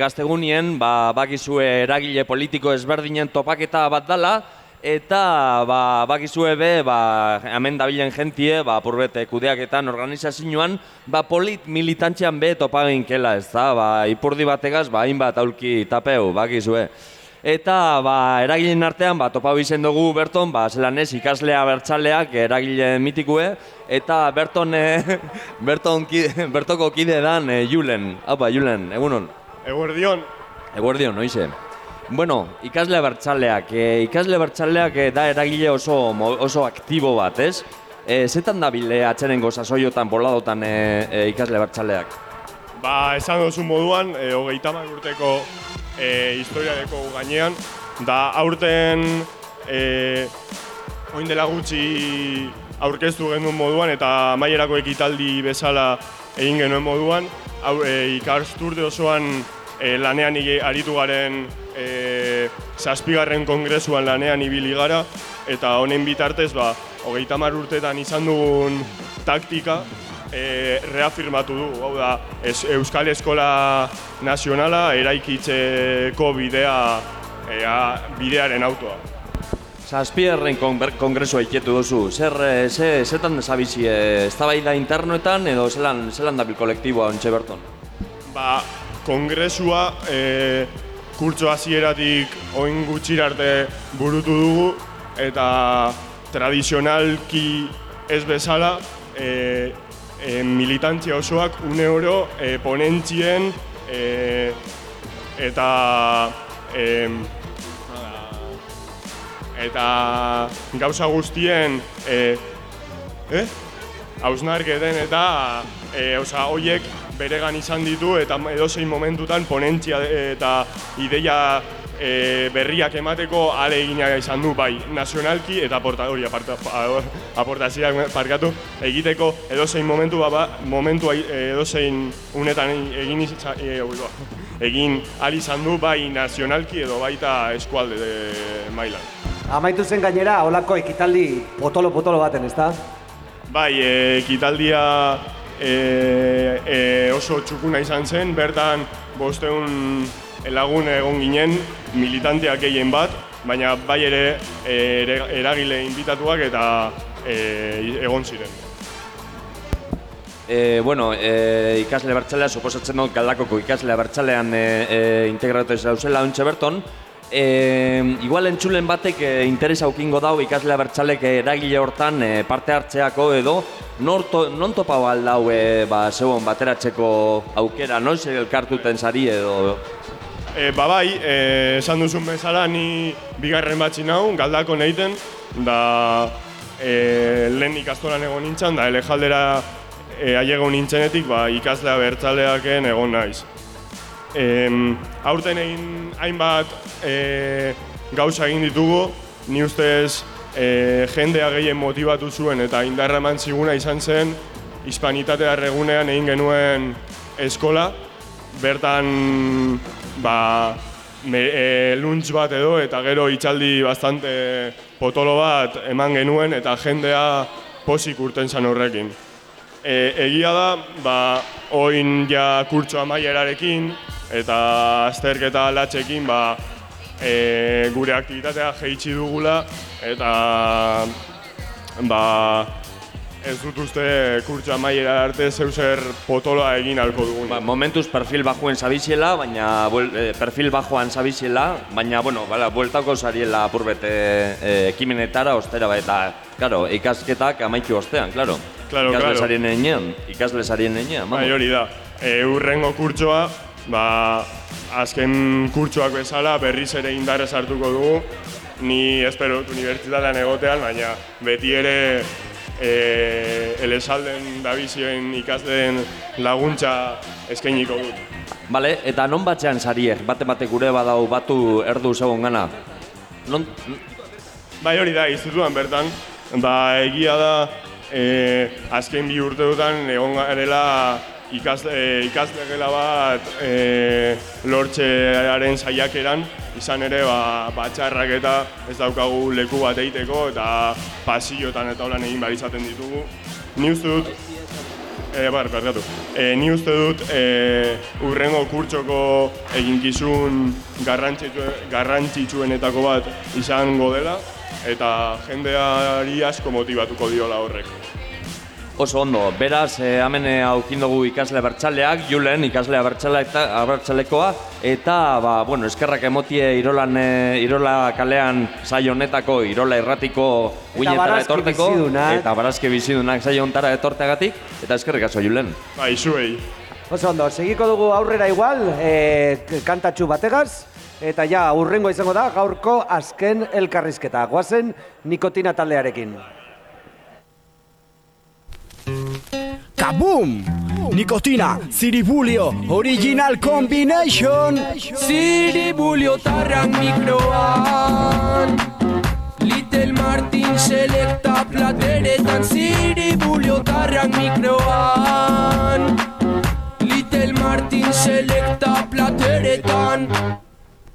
Hemen gaztegunien, ba, bakizue eragile politiko ezberdinen topaketa bat dala, eta ba, bakizue be, ba, hemen dabilen jentie, ba, purbete kudeaketan organizazioan, ba, polit militantzian be topagin kela, ez da, ba, ipurdi bategaz, ba, hainbat aulki tapeu, bakizue. Eta ba, eragileen artean ba, topau izen dugu Berton, ba, zelan ez, ikaslea bertsaleak eragile mitikue, eta Berton, e, Berton ki, Bertoko kide dan e, Julen. Haupa, Julen, egunon. Eguerdion. Eguerdion, noize. Bueno, ikasle bertsaleak, e, ikasle bertsaleak e, da eragile oso, oso aktibo bat, ez? E, zetan da bile atxerengo sasoiotan, boladotan e, e, ikasle bertsaleak? Ba, esan duzu moduan, e, hogeita urteko e, historiareko gainean, da aurten e, oin dela gutxi aurkeztu genuen moduan eta amaierako ekitaldi bezala egin genuen moduan, hau, e, ikasturde osoan lanean ige- aritu garen e, zazpigarren kongresuan lanean ibili gara, eta honen bitartez, ba, hogeita hamar urtetan izan dugun taktika, e, reafirmatu du, hau da, es, Euskal Eskola Nazionala eraikitzeko bidea, e, a- bidearen autoa. Zazpierren kongre- kongresua iketu duzu, zer, e, ze, zetan zabizi, e, eztabaida internoetan edo zelan, zelan dabil kolektiboa ontxe berton? Ba, kongresua e, kurtso hasieratik oin gutxira arte burutu dugu eta tradizionalki ez bezala e, e, militantzia osoak une oro e, ponentzien e, eta e, eta gauza guztien e, eh? hausnarketen eta e, oza, hoiek beregan izan ditu eta edozein momentutan ponentzia eta ideia e, berriak emateko alegina izan du bai nazionalki eta aporta, hori aportazioak parkatu egiteko edozein momentu ba, ba, momentu edozein unetan egin izan, e, oi, ba, egin ahal izan du bai nazionalki edo baita eskualde de mailan. Amaitu zen gainera, holako ekitaldi potolo-potolo baten, ezta? Bai, ekitaldia e, e, oso txukuna izan zen, bertan bosteun lagun egon ginen, militanteak gehien bat, baina bai ere e, eragile inbitatuak eta e, egon ziren. E, bueno, e, ikasle bertsalea, suposatzen dut galdakoko ikasle bertsalean e, e, integratu ez dauzela berton, E, igual entzulen batek e, interesa aukingo dau ikasle bertsalek eragile hortan e, parte hartzeako edo nor to, non topa bal dau e, ba, zeuon bateratzeko aukera, noiz elkartuten sari edo E, ba bai, e, esan duzun bezala ni bigarren batzi nau, galdako neiten, da e, lehen ikastolan egon nintzen, da elejaldera e, aiego nintzenetik ba, ikaslea bertzaleaken egon naiz. E, aurten egin hainbat e, gauza egin ditugu, ni ustez e, jendea gehien motibatu zuen eta indarra eman ziguna izan zen hispanitatea regunean egin genuen eskola, bertan ba, me, e, lunch bat edo eta gero itxaldi bastante potolo bat eman genuen eta jendea posik urten zan horrekin. E, egia da, ba, oin ja kurtso amaierarekin eta azterketa latxekin ba, e, gure aktivitatea jeitsi dugula eta ba, ez dut uste kurtso amaiera arte zeu zer potoloa egin alko dugun. Ba, momentuz perfil bajuen zabiziela, baina buel, eh, perfil bajoan zabiziela, baina, bueno, bala, bueltako zariela apurbete eh, ekimenetara, ostera, ba, eta, claro, ikasketak amaitu ostean, claro. Claro, ikasle claro. sarien enean, ikasle sarien enean, Bai, hori da. E, urrengo kurtsoa, ba, azken kurtsoak bezala berriz ere indarrez hartuko dugu. Ni espero unibertsitatean egotean, baina beti ere e, elesalden dabizioen ikasleen laguntza eskainiko dut. Bale, eta non batzean sariek, bate bate gure badau batu erdu zegoen gana. Non, Bai hori da, institutuan bertan, ba egia da e, azken bi urteotan egon garela ikas, e, ikasle gela bat e, lortzearen saiakeran, izan ere ba, batxarrak eta ez daukagu leku bat egiteko eta pasillotan eta holan egin behar izaten ditugu. Ni uste dut e, bar, barkatu. E, ni uste dut e, urrengo kurtsoko eginkizun garrantzitsu, garrantzitsuenetako bat izango dela eta jendeari asko motibatuko diola horrek. Oso ondo, beraz, eh, hemen eh, aukin dugu ikasle bertxaleak, Julen ikasle abertzalekoa, eta, ba, bueno, eskerrak emotie Irolan, eh, Irola kalean saio honetako, Irola irratiko uinetara Barazki etorteko, bizidunak. eta barazki bizidunak saio hontara etorteagatik, eta eskerrik asko, Julen. Bai, zuei. Oso ondo, segiko dugu aurrera igual, e, kantatxu bategaz, eta ja, urrengo izango da gaurko azken elkarrizketa. Guazen nikotina taldearekin. Kaboom! Nikotina, Ziribulio, Original Combination. Ziribulio tarrak mikroan Little Martin selecta plateretan Ziribulio tarrak mikroan Little Martin selecta plateretan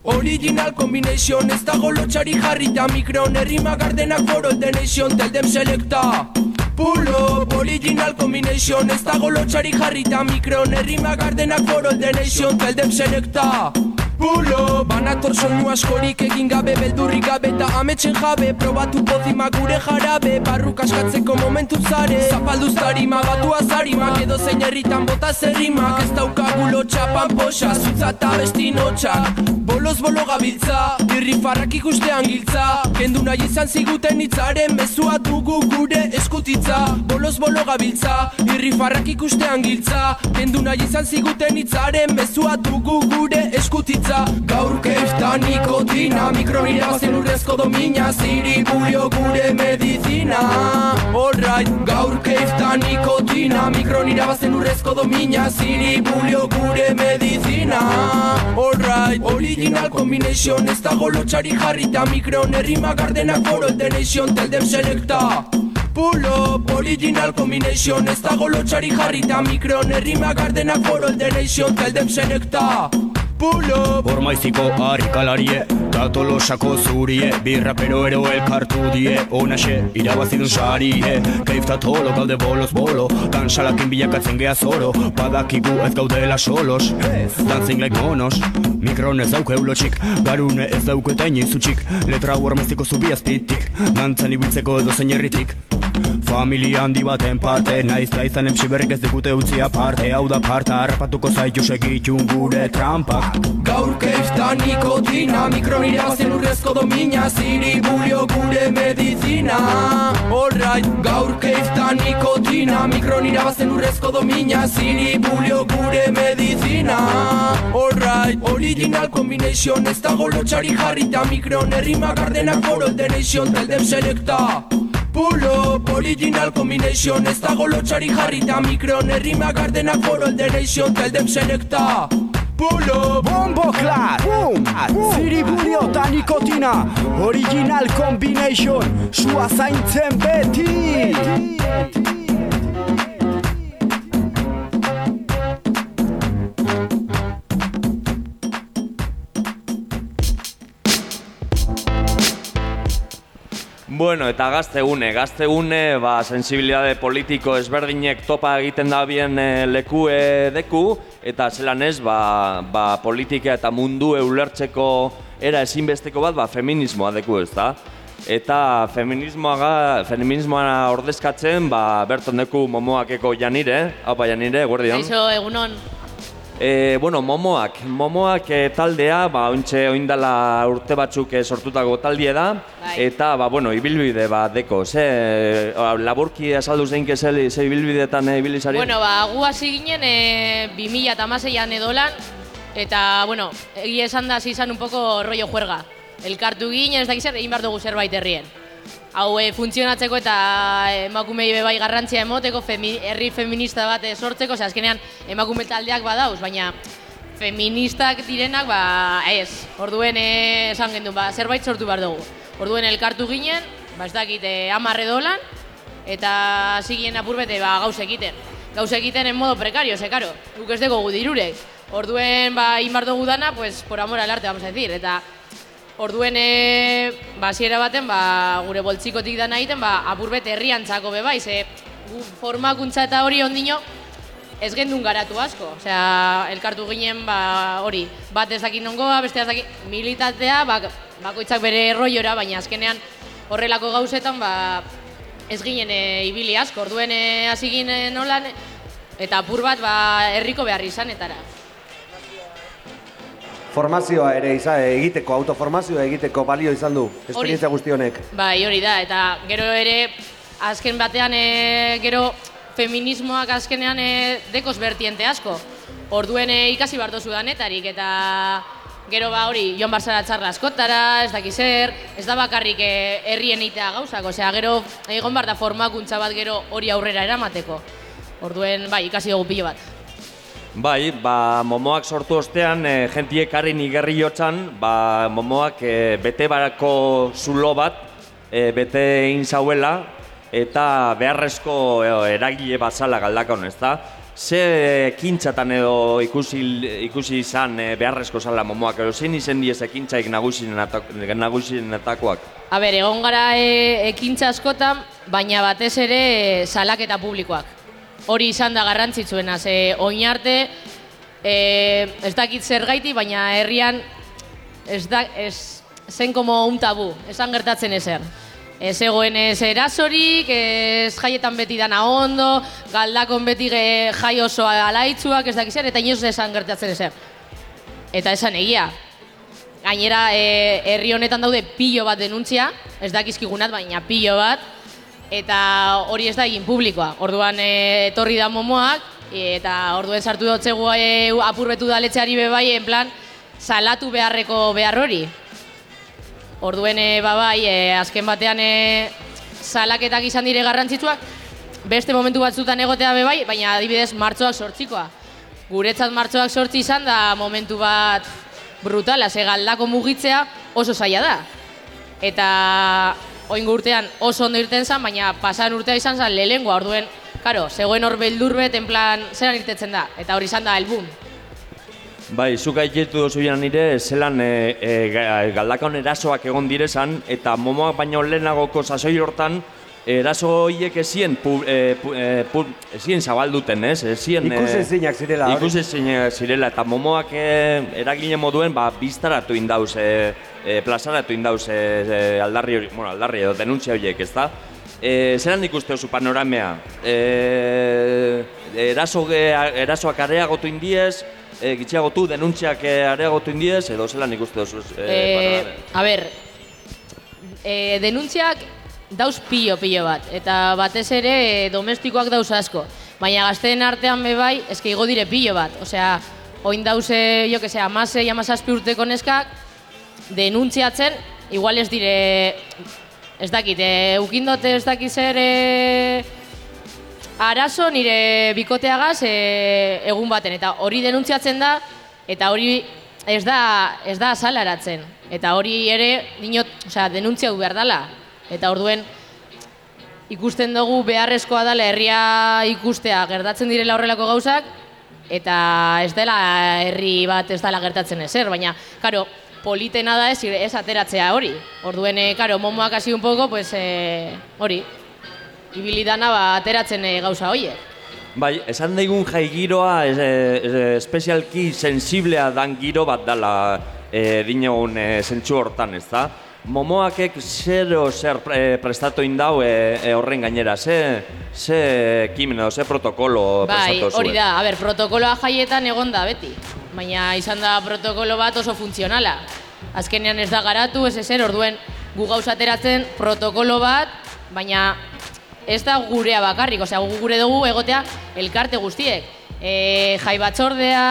Original combination ez dago lotxari jarrita mikron Errima gardenak foro denation Tell them selecta Pull up, original combination. Ez dago lotxari jarrita mikron. Errima gardenak foro denation Tell them selecta Pull up Banator soinu askorik egin gabe Beldurrik gabe eta ametsen jabe. Probatu pozima gure jarabe. Barruk askatzeko momentu zare. Zapalduz tarima, batu azarimak Edo zein herritan bota zerrimak Ez daukagu lotxa panpoxa Zutza eta besti notxak Boloz bolo gabiltza Irri farrak ikustean giltza. Kendu nahi izan ziguten hitzaren Mezua dugu gure eskutitza. Boloz bolo gabiltza Irri farrak ikustean giltza. Kendu nahi izan ziguten hitzaren Mezua dugu gure eskutitza Gaur keifta nikotina Mikron irabazen urrezko domina Ziri bulio gure medizina. Alright, gaur keifta nikotina Mikron irabazen urrezko domina Ziri bulio gure medizina. Alright, original combination Ez dago lotxari jarrita Mikron errima gardenak foro denation Tell them selecta. Pull up, original combination Ez dago lotxari jarrita Mikron errima gardenak foro denation Tell them selecta Pull up Ormaiziko harrikalarie, tatolosako zurie Birrapero ero elkartu die, onaxe, irabazidun sarie Keifta tolo gaude boloz bolo, dansalakin bilakatzen gea zoro Badakigu ez gaudela solos, dancing like monos Mikron ez dauke eulotxik, garune ez dauke eta inoizutxik Letra ormaiziko zubi azpitik, dantzan ibiltzeko edo zein herritik Familia handi baten parte, naiz da izan emsi berrik ez digute utzi aparte. Hau da parta, harrapatuko zaitu segitun gure trampak. Gaur keifta nikotina Mikron irabazen urrezko domina Ziri bulio gure medizina. Alright, gaur keifta nikotina Mikron irabazen urrezko domina Ziri bulio gure medizina. Alright, original combination Ez dago lotxari jarrita Mikron errima gardenak foro denation Tell them selecta Pull up, original combination Ez dago lotxari jarrita Mikron errima gardenak foro denation Tell them selecta. Pull up Bombo klar, boom, Ziribulio eta nikotina Original combination Sua zaintzen beti Bueno, eta gaztegune, gaztegune, ba, sensibilitate politiko ezberdinek topa egiten da bien e, leku e, deku, eta zelan ez, ba, ba, politika eta mundu eulertzeko era ezinbesteko bat, ba, feminismoa deku ez da. Eta feminismoa, feminismoa ordezkatzen, ba, berton deku momoakeko janire, haupa janire, guardion. Kaixo, egunon. E, bueno, momoak, momoak e, taldea, ba, ointxe oindala urte batzuk e, sortutako taldie da, Bai. eta, ba, bueno, ibilbide bat deko, ze, laburki azaldu zein ze, ze ibilbidetan e, ibili zari? Bueno, ba, gu hasi ginen e, 2006an edolan, eta, bueno, egia esan da, izan un poco rollo juerga. Elkartu ginen, ez dakiz zer, egin behar dugu zerbait herrien. Hau e, funtzionatzeko eta emakumei bai garrantzia emoteko, femi, herri feminista bat e, sortzeko, ose, azkenean emakume taldeak badauz, baina feministak direnak, ba, ez. Orduen e, esan gendu, ba, zerbait sortu behar dugu. Orduen elkartu ginen, ba, ez dakit, amarre dolan, eta hasi ginen apur bete, ba, gauz egiten. Gauz egiten en modo prekario, ze, karo, guk ez dugu dirurek. Orduen, ba, inbar dugu dana, pues, por amor al arte, vamos a decir, eta Orduen e, ba, hasiera baten ba, gure boltzikotik dana egiten ba, apur bete herriantzako be bai, ze gu formakuntza eta hori ondino ez gendun garatu asko. Osea, elkartu ginen, ba, hori, bat ez dakit nongoa, beste ez dakit militatea, ba, bakoitzak bere rolloera, baina azkenean horrelako gauzetan, ba, ez ginen e, ibili asko. Orduen e, hasi ginen nolan, eta apur bat, ba, herriko behar izanetara. Formazioa ere izan, egiteko, autoformazioa egiteko balio izan du, esperientzia guzti honek. Bai, hori da, eta gero ere, azken batean, e, gero feminismoak azkenean e, dekoz bertiente asko. Orduen e, ikasi bardo danetarik, eta gero ba hori, joan barzara txarla askotara, ez daki zer, ez da bakarrik herrien eitea gauzak, osea, gero egon bar da formakuntza bat gero hori aurrera eramateko. Orduen, bai, ikasi dugu pilo bat. Bai, ba, momoak sortu ostean, e, jentiek harri nigerri jotzan, ba, momoak e, bete barako zulo bat, e, bete egin zauela, eta beharrezko eragile bat zala galdakon, ez da? Ze ekintzatan edo ikusi, ikusi izan beharrezko zala momoak, edo zein izen diez ekintzaik nagusinetakoak? A ber, egon gara e, ekintza askotan, baina batez ere salaketa publikoak. Hori izan da garrantzitsuena, ze oin arte, e, ez dakit zer gaiti, baina herrian ez, da, ez zen como un tabu, esan gertatzen ezer. Ez egoen ez erasorik, ez jaietan beti dana ondo, galdakon beti ge, jai oso alaitzuak, ez dakit zer, eta inoz esan gertatzen ezer. Eta esan egia. Gainera, e, herri honetan daude pilo bat denuntzia, ez dakizkigunat, baina pilo bat, eta hori ez da egin publikoa. Orduan e, etorri da momoak, eta orduen sartu dotzegu e, apurbetu da letxeari bebai, en plan, salatu beharreko behar hori. Orduen e, babai, e, azken batean e, salaketak izan dire garrantzitsuak, beste momentu batzutan egotea bebai, baina adibidez martxoak sortzikoa. Guretzat martxoak sortzi izan da momentu bat brutala, ze galdako mugitzea oso zaila da. Eta oin urtean oso ondo irten zen, baina pasan urtea izan zen lehengoa, orduen, karo, zegoen hor beldurbet, en plan, zelan irtetzen da, eta hori izan da, elbum. Bai, zuk aitetu dozu nire, zelan e, e, ga- galdakon erasoak egon direzan, eta momoak baino lehenagoko sasoi hortan, eraso horiek ezien, pu, e, pu, e, pu, ezien zabalduten, ez? Ezien, e, Ikusezinak zirela, hori. Ikusezinak zirela, eta momoak e, eragile moduen, ba, biztaratu indauz, e, e, plazaratu indauz e, e, aldarri hori, bueno, aldarri edo denuntzia horiek, ez da? E, zelan ikuste oso panoramea? E, eraso, erasoak areagotu indiez, e, gitxiagotu, denuntziak e, areagotu indiez, edo zelan ikuste oso e, Eh, a ber, e, denuntziak dauz pilo pilo bat, eta batez ere domestikoak dauz asko. Baina gazteen artean bebai, eske igo dire pilo bat. Osea, oin dauze, jo que sea, amasei, amazazpi urteko neskak, denuntziatzen, igual ez dire, ez dakit, e, ukindote ez dakit zer, e, arazo nire bikoteagaz e, egun baten, eta hori denuntziatzen da, eta hori ez da, ez da azalaratzen. Eta hori ere, dinot, osea, denuntzia behar dela. Eta orduen, ikusten dugu beharrezkoa dela herria ikustea gertatzen direla horrelako gauzak, eta ez dela herri bat ez dela gertatzen ezer, baina, karo, politena da ez, ez ateratzea hori. Orduen, e, karo, momoak hasi un poco, pues, e, hori, ibilidana ba, ateratzen e, gauza horiek. Bai, esan daigun jai giroa ez, ez, espezialki sensiblea dan giro bat dala e, dinogun e, zentsu hortan, ez da? Momoakek zer zer e, prestatu indau e, e, horren gainera, ze, ze ekimen edo, ze protokolo Bai, prestatu hori zuen? da, a ber, protokoloa jaietan egon da beti. Baina izan da protokolo bat oso funtzionala. Azkenean ez da garatu, ez ezer, orduen gu gauza ateratzen protokolo bat, baina ez da gurea bakarrik, osea, gu gure dugu egotea elkarte guztiek. E, jai batzordea,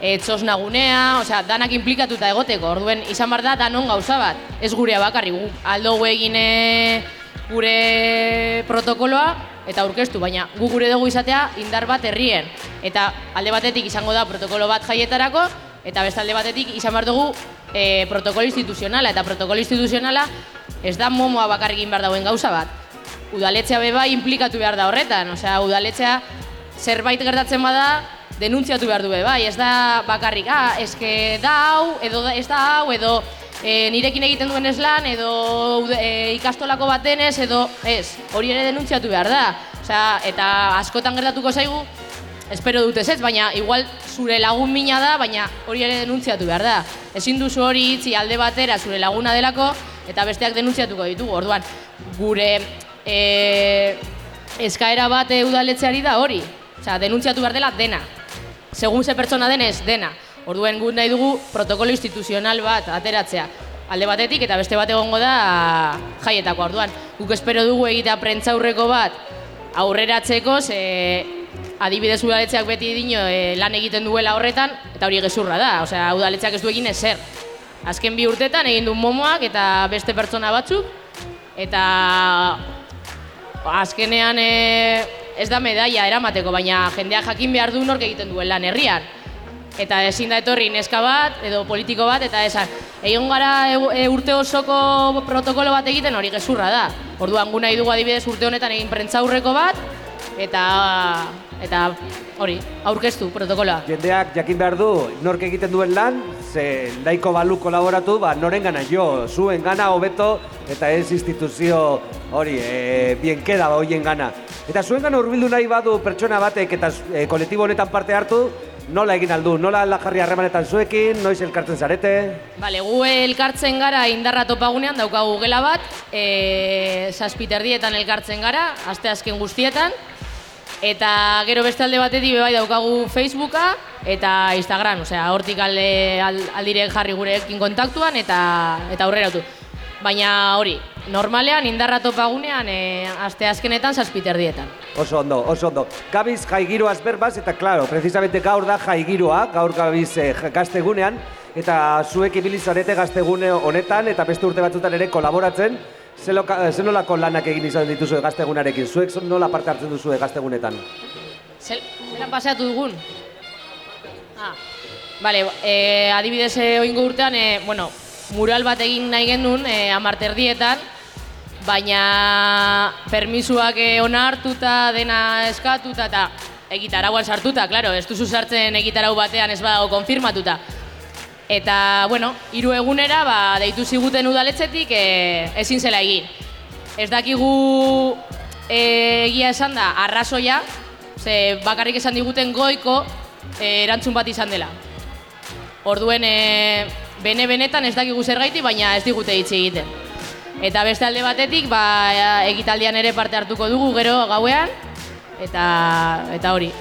e, txosnagunea, osea, danak implikatuta egoteko, orduen izan behar da danon gauza bat, ez gurea bakarrik, gu aldo egin e, gure protokoloa eta aurkeztu, baina gu gure dugu izatea indar bat herrien. Eta alde batetik izango da protokolo bat jaietarako, eta beste alde batetik izan behar dugu e, protokolo instituzionala, eta protokolo instituzionala ez da momoa bakarrik egin behar dauen gauza bat. Udaletxea beba implikatu behar da horretan, osea, udaletxea zerbait gertatzen bada, denuntziatu behar du bai, ez da bakarrik, ah, eske da hau, edo ez da hau, edo e, nirekin egiten duen lan, edo e, ikastolako batenez, edo ez, hori ere denuntziatu behar da. Osea, eta askotan gertatuko zaigu, espero dut ez, baina igual zure lagun mina da, baina hori ere denuntziatu behar da. Ezin duzu hori itzi alde batera zure laguna delako, eta besteak denuntziatuko ditugu. Orduan, gure e, eskaera bat e, udaletzeari da hori. Osea, denuntziatu behar dela dena. Segun ze pertsona denez, dena. Orduen guk nahi dugu protokolo instituzional bat ateratzea. Alde batetik eta beste bat egongo da jaietako orduan. Guk espero dugu egitea prentzaurreko bat aurreratzeko, ze adibidez udaletxeak beti dino e, lan egiten duela horretan, eta hori gezurra da, osea, udaletxeak ez du egin ezer. Azken bi urtetan egin du momoak eta beste pertsona batzuk, eta azkenean e, ez da medaia eramateko, baina jendeak jakin behar du nork egiten duen lan herrian. Eta ezin da etorri neska bat edo politiko bat eta esan egon gara e, e, urte osoko protokolo bat egiten hori gezurra da. Orduan gu nahi dugu adibidez urte honetan egin prentzaurreko bat eta eta hori, aurkeztu protokoloa. Jendeak jakin behar du nork egiten duen lan, ze nahiko balu kolaboratu, ba noren gana jo, zuen gana hobeto eta ez instituzio hori, e, bien keda ba hoien gana. Eta zuen gana urbildu nahi badu pertsona batek eta e, kolektibo honetan parte hartu, nola egin aldu, nola alda jarri harremanetan zuekin, noiz elkartzen zarete? Bale, gu elkartzen gara indarra topagunean daukagu gela bat, e, zazpiterdietan elkartzen gara, aste azken guztietan, eta gero beste alde batetik bebai daukagu Facebooka eta Instagram, osea, hortik alde al, aldirek jarri gurekin kontaktuan eta eta aurrera autu. Baina hori, normalean indarra topagunean e, aste azkenetan zazpiterdietan. Oso ondo, oso ondo. Gabiz jaigiroaz berbaz, eta claro, precisamente gaur da jaigiroa, gaur gabiz eh, gaztegunean, eta zuek ibili zarete gaztegune honetan, eta beste urte batzutan ere kolaboratzen, Ze loka- ze nolako lanak egin izan dituzue gaztegunarekin? Zuek nola parte hartzen duzue gaztegunetan? Zel, zelan paseatu dugun? Ah, bale, e, adibidez e, oingo urtean, e, bueno, mural bat egin nahi genuen e, amarterdietan, baina permisuak ona hartuta, dena eskatuta eta egitarauan sartuta, claro, ez duzu sartzen egitarau batean ez badago konfirmatuta. Eta, bueno, hiru egunera, ba, deitu ziguten udaletzetik e, ezin zela egin. Ez dakigu e, egia esan da, arrazoia, ze bakarrik esan diguten goiko e, erantzun bat izan dela. Orduen, e, bene-benetan ez dakigu zergaiti, baina ez digute hitz egiten. Eta beste alde batetik, ba, egitaldian ere parte hartuko dugu gero gauean, eta, eta hori.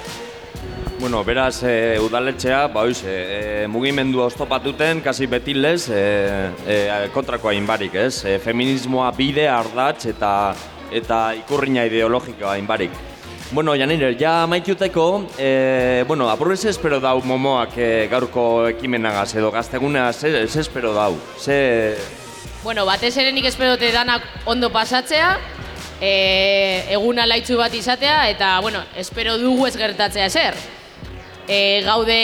Bueno, beraz, e, udaletxea, ba, oiz, e, mugimendua oztopatuten, kasi beti lez, e, e, kontrakoa inbarik, ez? E, feminismoa bide ardatz eta eta ikurrina ideologikoa inbarik. Bueno, Janire, ja maituteko, e, bueno, apurrez espero dau momoak e, gaurko ekimenagaz edo gazteguneaz, ze, ze espero dau? Ze... Bueno, batez ere nik espero dute danak ondo pasatzea, e, eguna laitzu bat izatea, eta, bueno, espero dugu ez gertatzea zer. E, gaude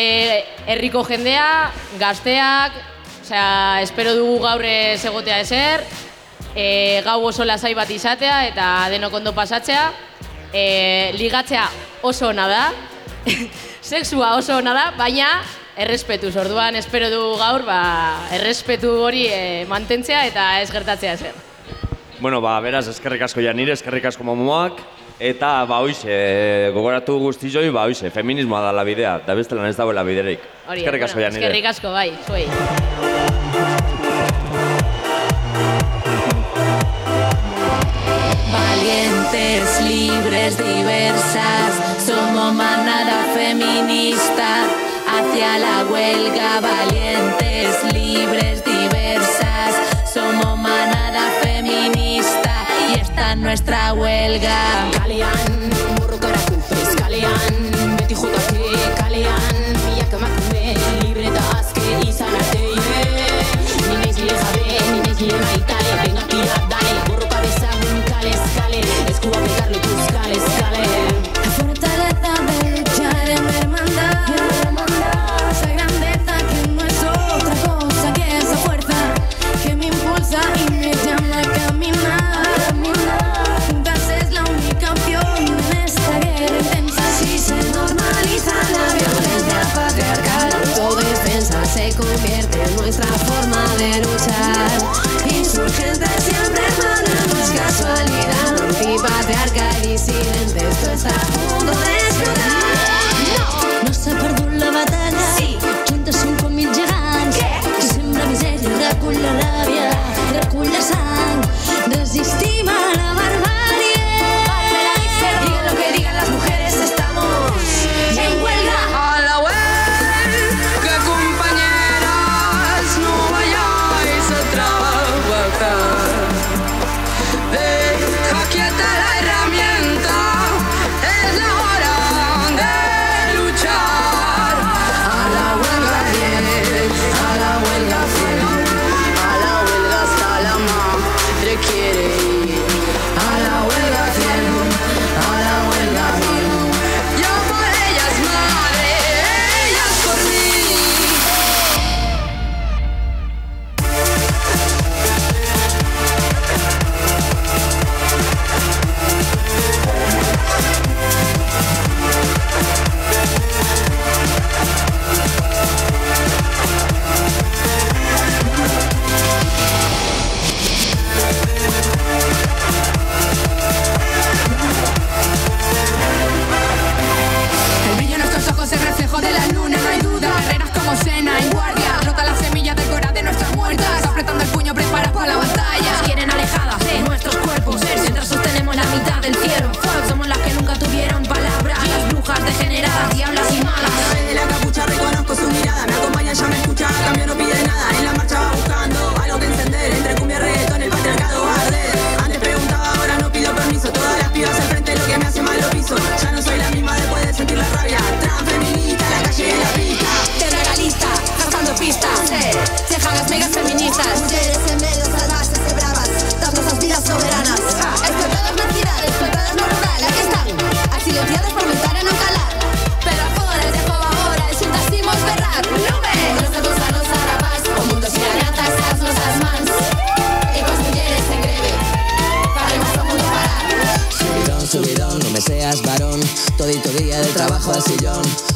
herriko jendea, gazteak, osea, espero dugu gaur ez egotea ezer, e, gau oso lasai bat izatea eta denok ondo pasatzea, e, ligatzea oso ona da, sexua oso ona da, baina errespetuz, orduan espero dugu gaur, ba, errespetu hori e, mantentzea eta ez gertatzea zer. Bueno, ba, beraz, eskerrik asko Janire, eskerrik asko momoak, eta, ba, oize, gogoratu guztizoi, ba, oize, feminismoa da la bidea, da beste lan ez dagoela biderik. Hori, eskerrik asko bueno. Eskerrik asko, bai, zuei. Valientes, libres, diversas, somos manada feminista hacia la huelga. Valientes, libres, diversas, somos manada feminista y esta es nuestra huelga. Kalean, borrokara kufrez kalean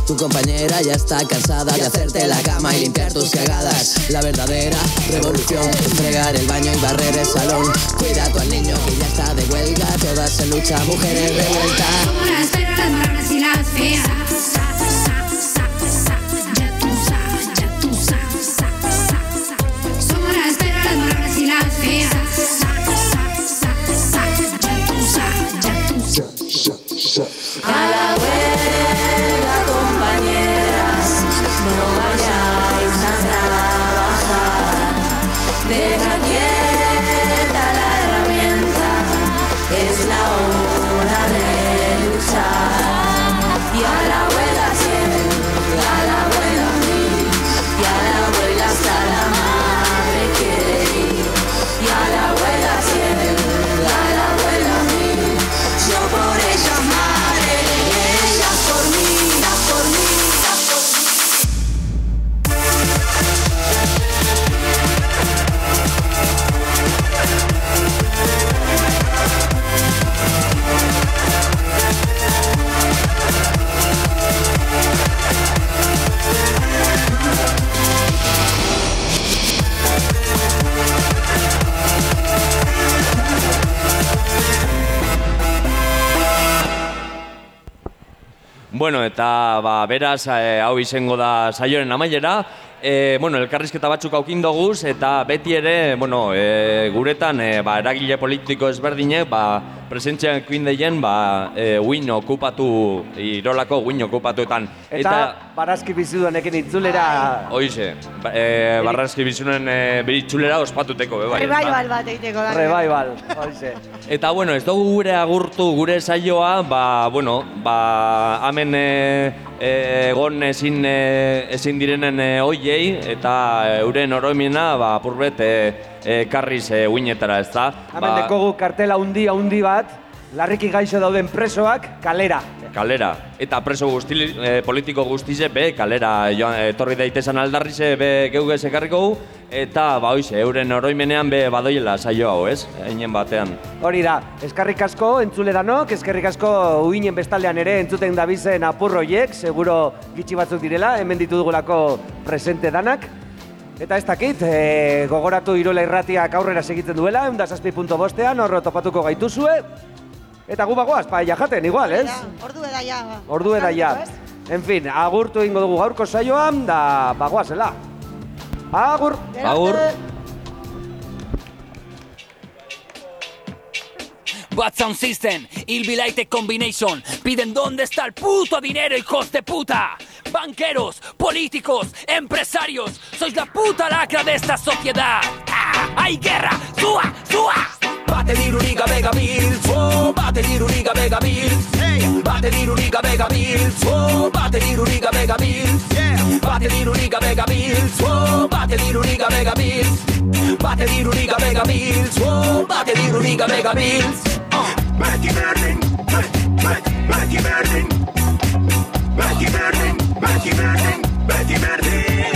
Tu compañera ya está cansada de hacerte la cama y limpiar tus cagadas. La verdadera revolución es fregar el baño y barrer el salón. Cuida al niño que ya está de huelga. Todas en lucha, mujeres. Somos las perras, las marronas y las feas. Bueno, eta ba, beraz, eh, hau izango da saioaren amaiera. E, bueno, elkarrizketa batzuk aukin doguz, eta beti ere, bueno, e, guretan, e, ba, eragile politiko ezberdinek, ba, presentzian kuindeien, ba, e, uin okupatu, irolako uin okupatuetan. Eta, barazki biziduanekin itzulera... Hoize, ba, e, barrazki bizunen e, bitzulera ospatuteko, be bai. Revival bat egiteko da. Revival, hoize. Eta bueno, ez dugu gure agurtu gure saioa, ba, bueno, ba, hemen e, e, egon ezin, e, ezin direnen e, oiei, eta euren oroimena, ba, apurbet, e, e, karriz e, uinetara, ez da? Hemen dekogu kartela hundi handi bat, larriki gaixo dauden presoak kalera. Kalera. Eta preso guzti, e, politiko guztize, be, kalera joan, etorri daitezen aldarrize, be, geuge ekarriko gu, eta, ba, hoize, euren oroimenean, be, badoiela saio hau, ez? Einen batean. Hori da, eskerrik asko entzule danok, eskerrik asko uinen bestaldean ere entzuten dabizen apurroiek, seguro gitxi batzuk direla, hemen ditu dugulako presente danak. Eta ez dakit, e, gogoratu Irola irratiak aurrera segitzen duela, eunda zazpi punto bostean, horro topatuko gaituzue. Eta gu bagoaz, paella jaten, igual, ez? Ordu eda ja. ba. Ordu eda ja. En fin, agurtu egingo dugu gaurko saioan, da bagoazela. Agur! Agur! Bad Sound System, Ilbilight Combination, piden dónde está el puto dinero, hijos de puta. banqueros, políticos, empresarios. Sois la puta lacra de esta sociedad. ¡Ah! ¡Hay guerra! ¡Sua! ¡Sua! Batediruriga Vega Bills, oh, Batediruriga Vega Bills, hey. Batediruriga Vega Bills, oh, Batediruriga Vega Bills, yeah. Batediruriga Vega Bills, oh, Batediruriga Vega Bills, Batediruriga Vega Bills, oh, Batediruriga Vega Bills, oh. Uh. Mackie Merlin, Mackie Merlin. Beti berdin, beti berdin, beti berdin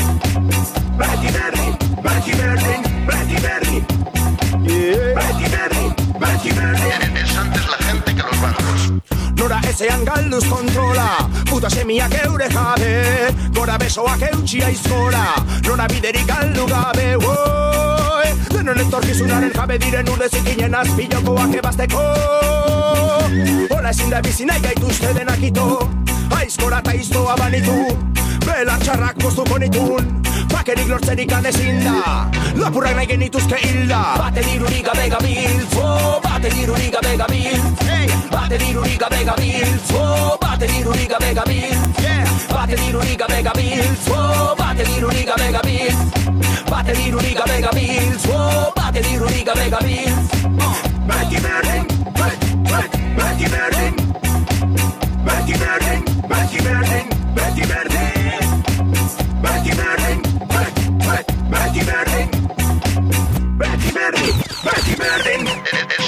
Beti berdin, beti berdin, beti berdin yeah. Beti berdin, beti berdin interesantes la gente que los bancos. Nora ezean galduz kontrola Puta semiak eure jabe Gora besoak eutxia izkora Nora biderik galdu gabe Woi, denon etorkizunaren jabe diren urrezik inen azpilokoak ebazteko. Hora ezin da bizi nahi gaituzte denakito aizkora eta iztoa banitu Bela txarrak moztuko nitun Bakerik lortzerik adezin da Lapurrak nahi genituzke hilda. Baten irurik gabe gabiltzo Baten irurik gabe gabiltzo. Baten irurik gabe gabiltzo Baten irurik gabe gabiltzo. Baten irurik gabe gabiltzo Baten irurik gabe gabiltzo. Baten irurik gabe gabiltzo Baten irurik gabe gabiltzo. Baten irurik gabe gabiltzo Baten irurik gabe gabiltzo belki verdin, belki verdin, belki verdin. Belki verdin, belki, belki, belki verdin. Belki verdin, belki verdin.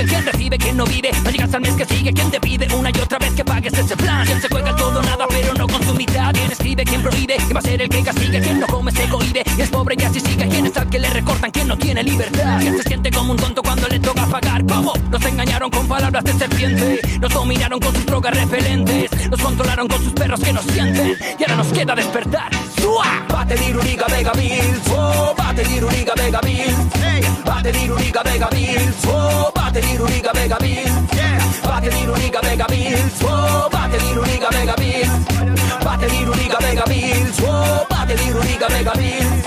paga, quien recibe, quien no vive. No llegas al mes que sigue, quien te pide una y otra vez que pagues ese plan. Quien se juega todo, nada, pero no mitad. Quien escribe, quien prohíbe, y va a ser el que castigue. Quien no come se cohibe y es pobre y así sigue. Quien es al que le recortan, quien no tiene libertad. Quien se siente como un tonto cuando le toca pagar. ¿Cómo? Nos engañaron con palabras de serpiente. Nos dominaron con sus drogas repelentes. Nos controlaron con sus perros que nos sienten. Y ahora nos queda despertar. ¡Sua! Bate l'iruriga Vega Bills, oh, bate l'iruriga Vega Bills, hey. bate l'iruriga Vega Bills, oh, bate l'iruriga Vega Bills, yeah. bate l'iruriga Vega Bills, oh, bate l'iruriga Vega Bills, Bate viruliga mega pills. Oh, bate viruliga mega pills.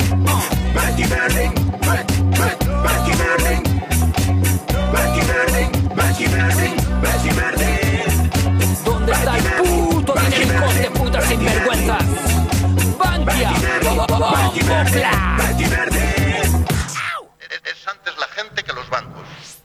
Mäki Berling, Mäki Berling. Mäki Berling, Mäki Berling, Mäki ¿Dónde está el puto dinero de puta sinvergüenza? Bankia, Bankia,